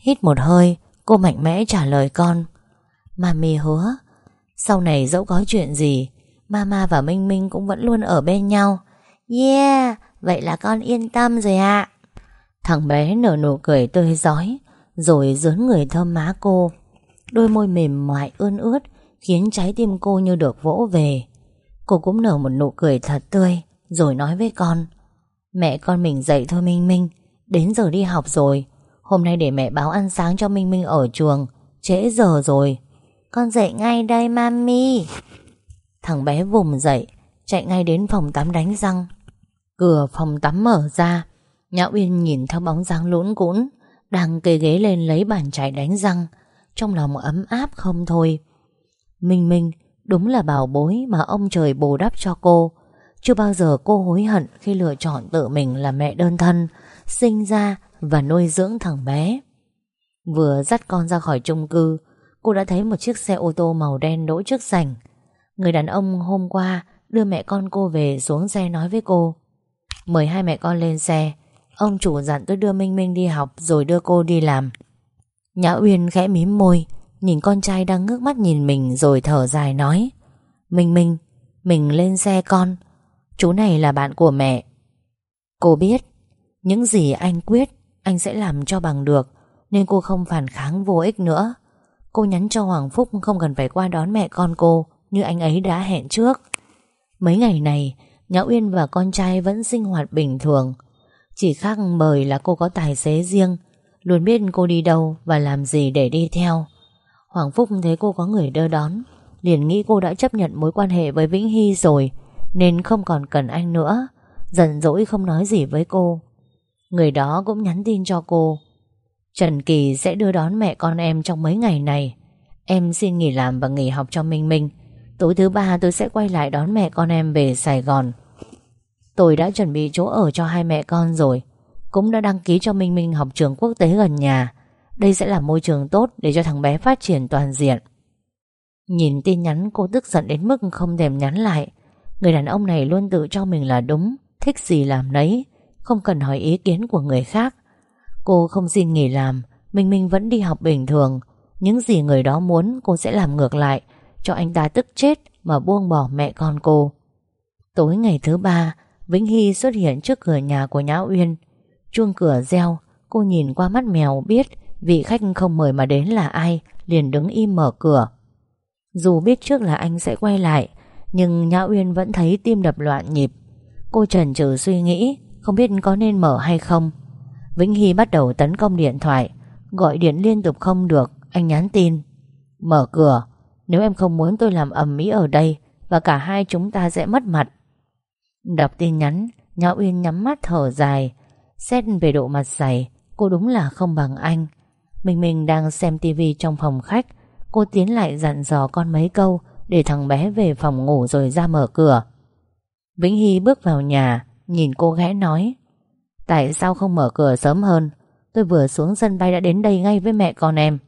Hít một hơi, Cô mạnh mẽ trả lời con. Mami hứa, Sau này dẫu có chuyện gì, Mama và Minh Minh cũng vẫn luôn ở bên nhau. Yeah, Vậy là con yên tâm rồi ạ. Thằng bé nở nụ cười tươi giói Rồi dướn người thơm má cô. Đôi môi mềm mại, ươn ướt Khiến trái tim cô như được vỗ về. Cô cũng nở một nụ cười thật tươi, Rồi nói với con, Mẹ con mình dậy thôi Minh Minh, Đến giờ đi học rồi. Hôm nay để mẹ báo ăn sáng cho Minh Minh ở trường, Trễ giờ rồi. Con dậy ngay đây, mami. Thằng bé vùng dậy, Chạy ngay đến phòng tắm đánh răng. Cửa phòng tắm mở ra, Nhã Uyên nhìn theo bóng dáng lũn cũn Đang kê ghế lên lấy bàn chải đánh răng. Trong lòng ấm áp không thôi Minh Minh Đúng là bảo bối mà ông trời bù đắp cho cô. Chưa bao giờ cô hối hận Khi lựa chọn tự mình là mẹ đơn thân, Sinh ra và nuôi dưỡng thằng bé. Vừa dắt con ra khỏi chung cư, Cô đã thấy một chiếc xe ô tô màu đen đỗ trước sảnh. Người đàn ông hôm qua Đưa mẹ con cô về xuống xe nói với cô, Mời hai mẹ con lên xe, Ông chủ dặn tôi đưa Minh Minh đi học Rồi đưa cô đi làm. Nhã Uyên khẽ mím môi Nhìn con trai đang ngước mắt nhìn mình Rồi thở dài nói Minh Minh, mình lên xe con. Chú này là bạn của mẹ. Cô biết Những gì anh quyết Anh sẽ làm cho bằng được Nên cô không phản kháng vô ích nữa. Cô nhắn cho Hoàng Phúc không cần phải qua đón mẹ con cô Như anh ấy đã hẹn trước. Mấy ngày này Nhã Uyên và con trai vẫn sinh hoạt bình thường. Chỉ khác bởi là cô có tài xế riêng Luôn biết cô đi đâu Và làm gì để đi theo. Hoàng Phúc thấy cô có người đưa đón, Liền nghĩ cô đã chấp nhận mối quan hệ với Vĩnh Hy rồi, Nên không còn cần anh nữa, Giận dỗi không nói gì với cô. Người đó cũng nhắn tin cho cô, Trần Kỳ sẽ đưa đón mẹ con em trong mấy ngày này. Em xin nghỉ làm và nghỉ học cho Minh Minh. Tối thứ ba tôi sẽ quay lại đón mẹ con em về Sài Gòn. Tôi đã chuẩn bị chỗ ở cho hai mẹ con rồi, Cũng đã đăng ký cho Minh Minh học trường quốc tế gần nhà. Đây sẽ là môi trường tốt để cho thằng bé phát triển toàn diện. Nhìn tin nhắn, cô tức giận đến mức không thèm nhắn lại. Người đàn ông này luôn tự cho mình là đúng, Thích gì làm nấy, Không cần hỏi ý kiến của người khác. Cô không xin nghỉ làm, Minh Minh vẫn đi học bình thường. Những gì người đó muốn, cô sẽ làm ngược lại, Cho anh ta tức chết Mà buông bỏ mẹ con cô. Tối ngày thứ ba, Vĩnh Hy xuất hiện trước cửa nhà của Nhã Uyên. Chuông cửa reo, Cô nhìn qua mắt mèo biết Vị khách không mời mà đến là ai, Liền đứng im mở cửa. Dù biết trước là anh sẽ quay lại, Nhưng Nhã Uyên vẫn thấy tim đập loạn nhịp. Cô chần chừ suy nghĩ, Không biết có nên mở hay không. Vĩnh Hy bắt đầu tấn công điện thoại, Gọi điện liên tục không được, Anh nhắn tin. Mở cửa, Nếu em không muốn tôi làm ầm mỹ ở đây, Và cả hai chúng ta sẽ mất mặt. Đọc tin nhắn, Nhã Uyên nhắm mắt thở dài. Xét về độ mặt dày, Cô đúng là không bằng anh. Mình mình đang xem tivi trong phòng khách. Cô tiến lại dặn dò con mấy câu Để thằng bé về phòng ngủ rồi ra mở cửa. Vĩnh Hy bước vào nhà, Nhìn cô ghé nói, Tại sao không mở cửa sớm hơn? Tôi vừa xuống sân bay đã đến đây ngay với mẹ con em.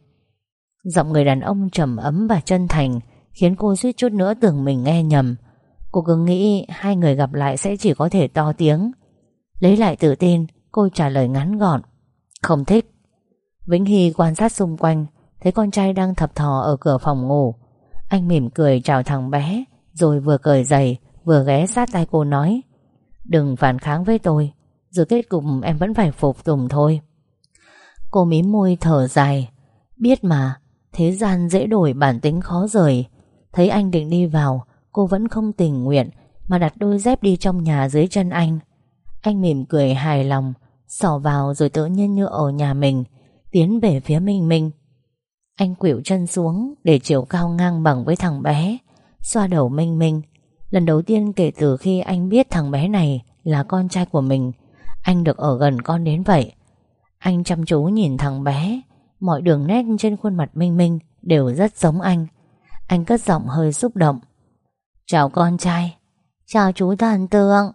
Giọng người đàn ông trầm ấm và chân thành Khiến cô suýt chút nữa tưởng mình nghe nhầm. Cô cứ nghĩ hai người gặp lại sẽ chỉ có thể to tiếng. Lấy lại tự tin, Cô trả lời ngắn gọn, Không thích. Vĩnh Hy quan sát xung quanh, Thấy con trai đang thập thò ở cửa phòng ngủ. Anh mỉm cười chào thằng bé, Rồi vừa cởi giày, Vừa ghé sát tay cô nói, Đừng phản kháng với tôi Rồi kết cục em vẫn phải phục tùng thôi. Cô mím môi thở dài, Biết mà, Thế gian dễ đổi bản tính khó rời. Thấy anh định đi vào, Cô vẫn không tình nguyện Mà đặt đôi dép đi trong nhà dưới chân anh. Anh mỉm cười hài lòng Sỏ vào rồi tự nhiên như ở nhà mình. Tiến về phía Minh Minh. Anh quỷu chân xuống Để chiều cao ngang bằng với thằng bé, Xoa đầu Minh Minh. Lần đầu tiên kể từ khi anh biết thằng bé này Là con trai của mình, Anh được ở gần con đến vậy. Anh chăm chú nhìn thằng bé, Mọi đường nét trên khuôn mặt Minh Minh Đều rất giống anh. Anh cất giọng hơi xúc động. Chào con trai, Chào chú thần tượng.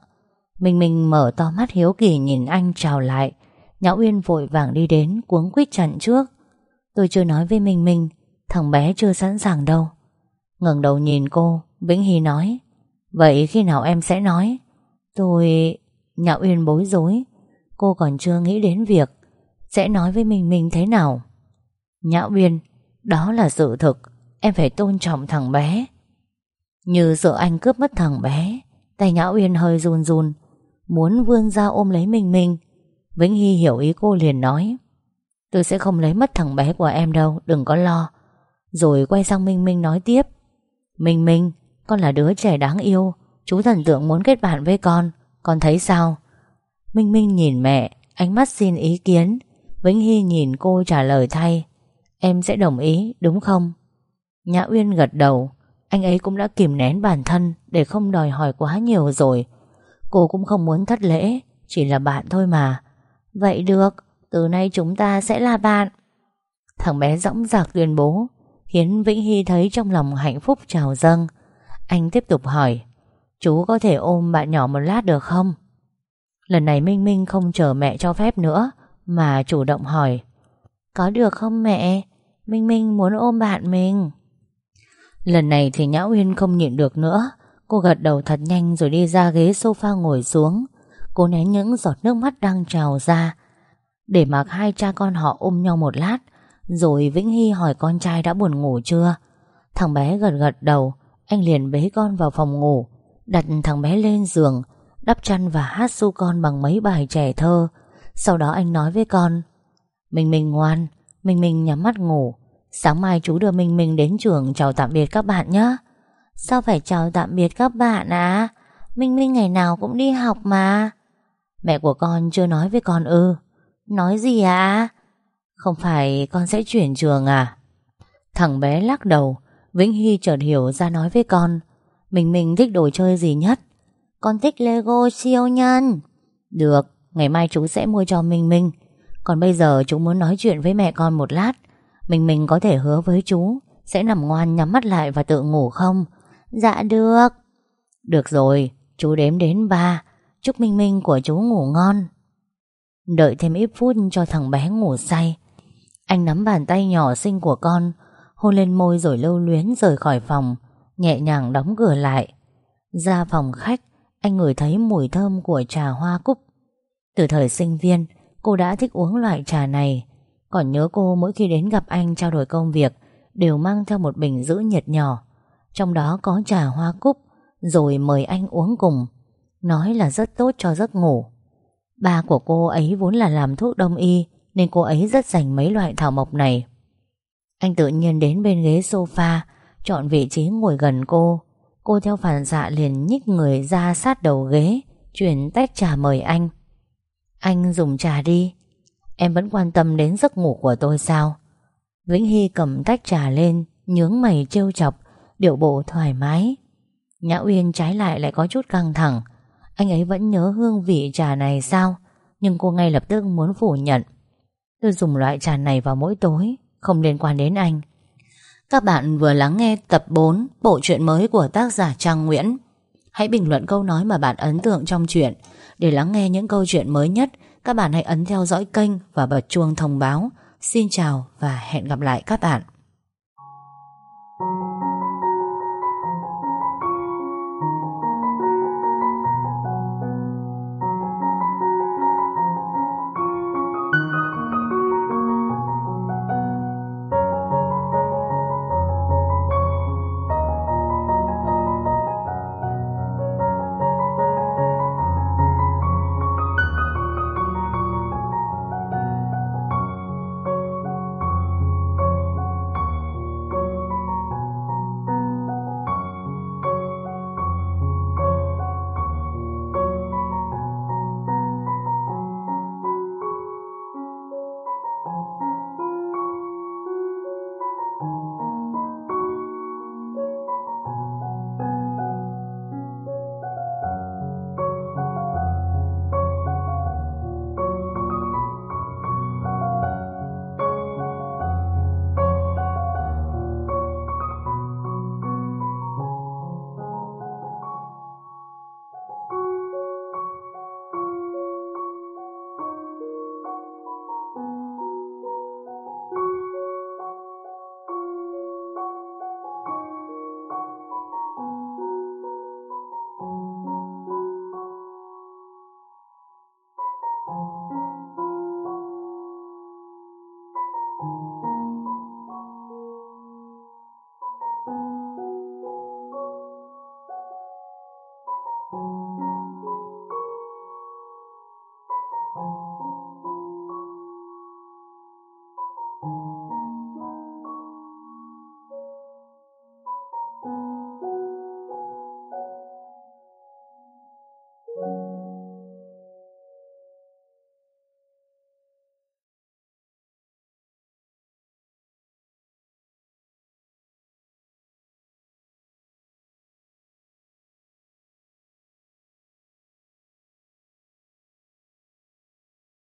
Minh Minh mở to mắt hiếu kỳ nhìn anh chào lại. Nhã Uyên vội vàng đi đến, Cuống quýt chặn trước. Tôi chưa nói với Minh Minh, Thằng bé chưa sẵn sàng đâu. Ngẩng đầu nhìn cô, Vĩnh Hy nói, Vậy khi nào em sẽ nói? Tôi... Nhã Uyên bối rối, Cô còn chưa nghĩ đến việc Sẽ nói với Minh Minh thế nào. Nhã Uyên, Đó là sự thực, Em phải tôn trọng thằng bé. Như sợ anh cướp mất thằng bé, Tay Nhã Uyên hơi run run, Muốn vươn ra ôm lấy Minh Minh Vĩnh Hy hiểu ý cô liền nói, Tôi sẽ không lấy mất thằng bé của em đâu, Đừng có lo. Rồi quay sang Minh Minh nói tiếp, Minh Minh, Con là đứa trẻ đáng yêu, Chú thần tượng muốn kết bạn với con Con thấy sao? Minh Minh nhìn mẹ, Ánh mắt xin ý kiến. Vĩnh Hy nhìn cô trả lời thay, Em sẽ đồng ý, đúng không? Nhã Uyên gật đầu, Anh ấy cũng đã kìm nén bản thân Để không đòi hỏi quá nhiều rồi. Cô cũng không muốn thất lễ, Chỉ là bạn thôi mà. Vậy được, Từ nay chúng ta sẽ là bạn. Thằng bé dõng dạc tuyên bố, Khiến Vĩnh Hy thấy trong lòng hạnh phúc trào dâng. Anh tiếp tục hỏi, Chú có thể ôm bạn nhỏ một lát được không? Lần này Minh Minh không chờ mẹ cho phép nữa, Mà chủ động hỏi, Có được không mẹ? Minh Minh muốn ôm bạn mình. Lần này thì Nhã Uyên không nhịn được nữa. Cô gật đầu thật nhanh rồi đi ra ghế sofa ngồi xuống. Cô nén những giọt nước mắt đang trào ra. Để mặc hai cha con họ ôm nhau một lát, Rồi Vĩnh Hy hỏi con trai đã buồn ngủ chưa? Thằng bé gật gật đầu, Anh liền bế con vào phòng ngủ, Đặt thằng bé lên giường, Đắp chăn và hát su con bằng mấy bài trẻ thơ. Sau đó anh nói với con Mình mình ngoan Mình mình nhắm mắt ngủ. Sáng mai chú đưa Minh Minh đến trường chào tạm biệt các bạn nhé. Sao phải chào tạm biệt các bạn à Minh Minh ngày nào cũng đi học mà. Mẹ của con chưa nói với con ư? Nói gì à Không phải con sẽ chuyển trường à? Thằng bé lắc đầu, Vĩnh Hy chợt hiểu ra nói với con, Mình mình thích đồ chơi gì nhất? Con thích Lego siêu nhân. Được, Ngày mai chú sẽ mua cho Minh Minh. Còn bây giờ chú muốn nói chuyện với mẹ con một lát. Mình mình có thể hứa với chú Sẽ nằm ngoan nhắm mắt lại và tự ngủ không? Dạ được. Được rồi, Chú đếm đến ba. Chúc Minh Minh của chú ngủ ngon. Đợi thêm ít phút cho thằng bé ngủ say. Anh nắm bàn tay nhỏ xinh của con, Hôn lên môi rồi lâu luyến rời khỏi phòng, Nhẹ nhàng đóng cửa lại. Ra phòng khách, Anh ngửi thấy mùi thơm của trà hoa cúc. Từ thời sinh viên, Cô đã thích uống loại trà này. Còn nhớ cô mỗi khi đến gặp anh trao đổi công việc, Đều mang theo một bình giữ nhiệt nhỏ. Trong đó có trà hoa cúc, Rồi mời anh uống cùng. Nói là rất tốt cho giấc ngủ. Ba của cô ấy vốn là làm thuốc đông y, Nên cô ấy rất dành mấy loại thảo mộc này. Anh tự nhiên đến bên ghế sofa, Chọn vị trí ngồi gần cô. Cô theo phản xạ liền nhích người ra sát đầu ghế, Chuyển tách trà mời anh. Anh dùng trà đi. Em vẫn quan tâm đến giấc ngủ của tôi sao? Vĩnh Hy cầm tách trà lên, Nhướng mày trêu chọc, Điệu bộ thoải mái. Nhã Uyên trái lại lại có chút căng thẳng anh ấy vẫn nhớ hương vị trà này sao? Nhưng cô ngay lập tức muốn phủ nhận. Tôi dùng loại trà này vào mỗi tối, Không liên quan đến anh. Các bạn vừa lắng nghe tập 4 Bộ truyện mới của tác giả Trang Nguyễn. Hãy bình luận câu nói mà bạn ấn tượng trong truyện Để lắng nghe những câu chuyện mới nhất, Các bạn hãy ấn theo dõi kênh Và bật chuông thông báo. Xin chào và hẹn gặp lại các bạn.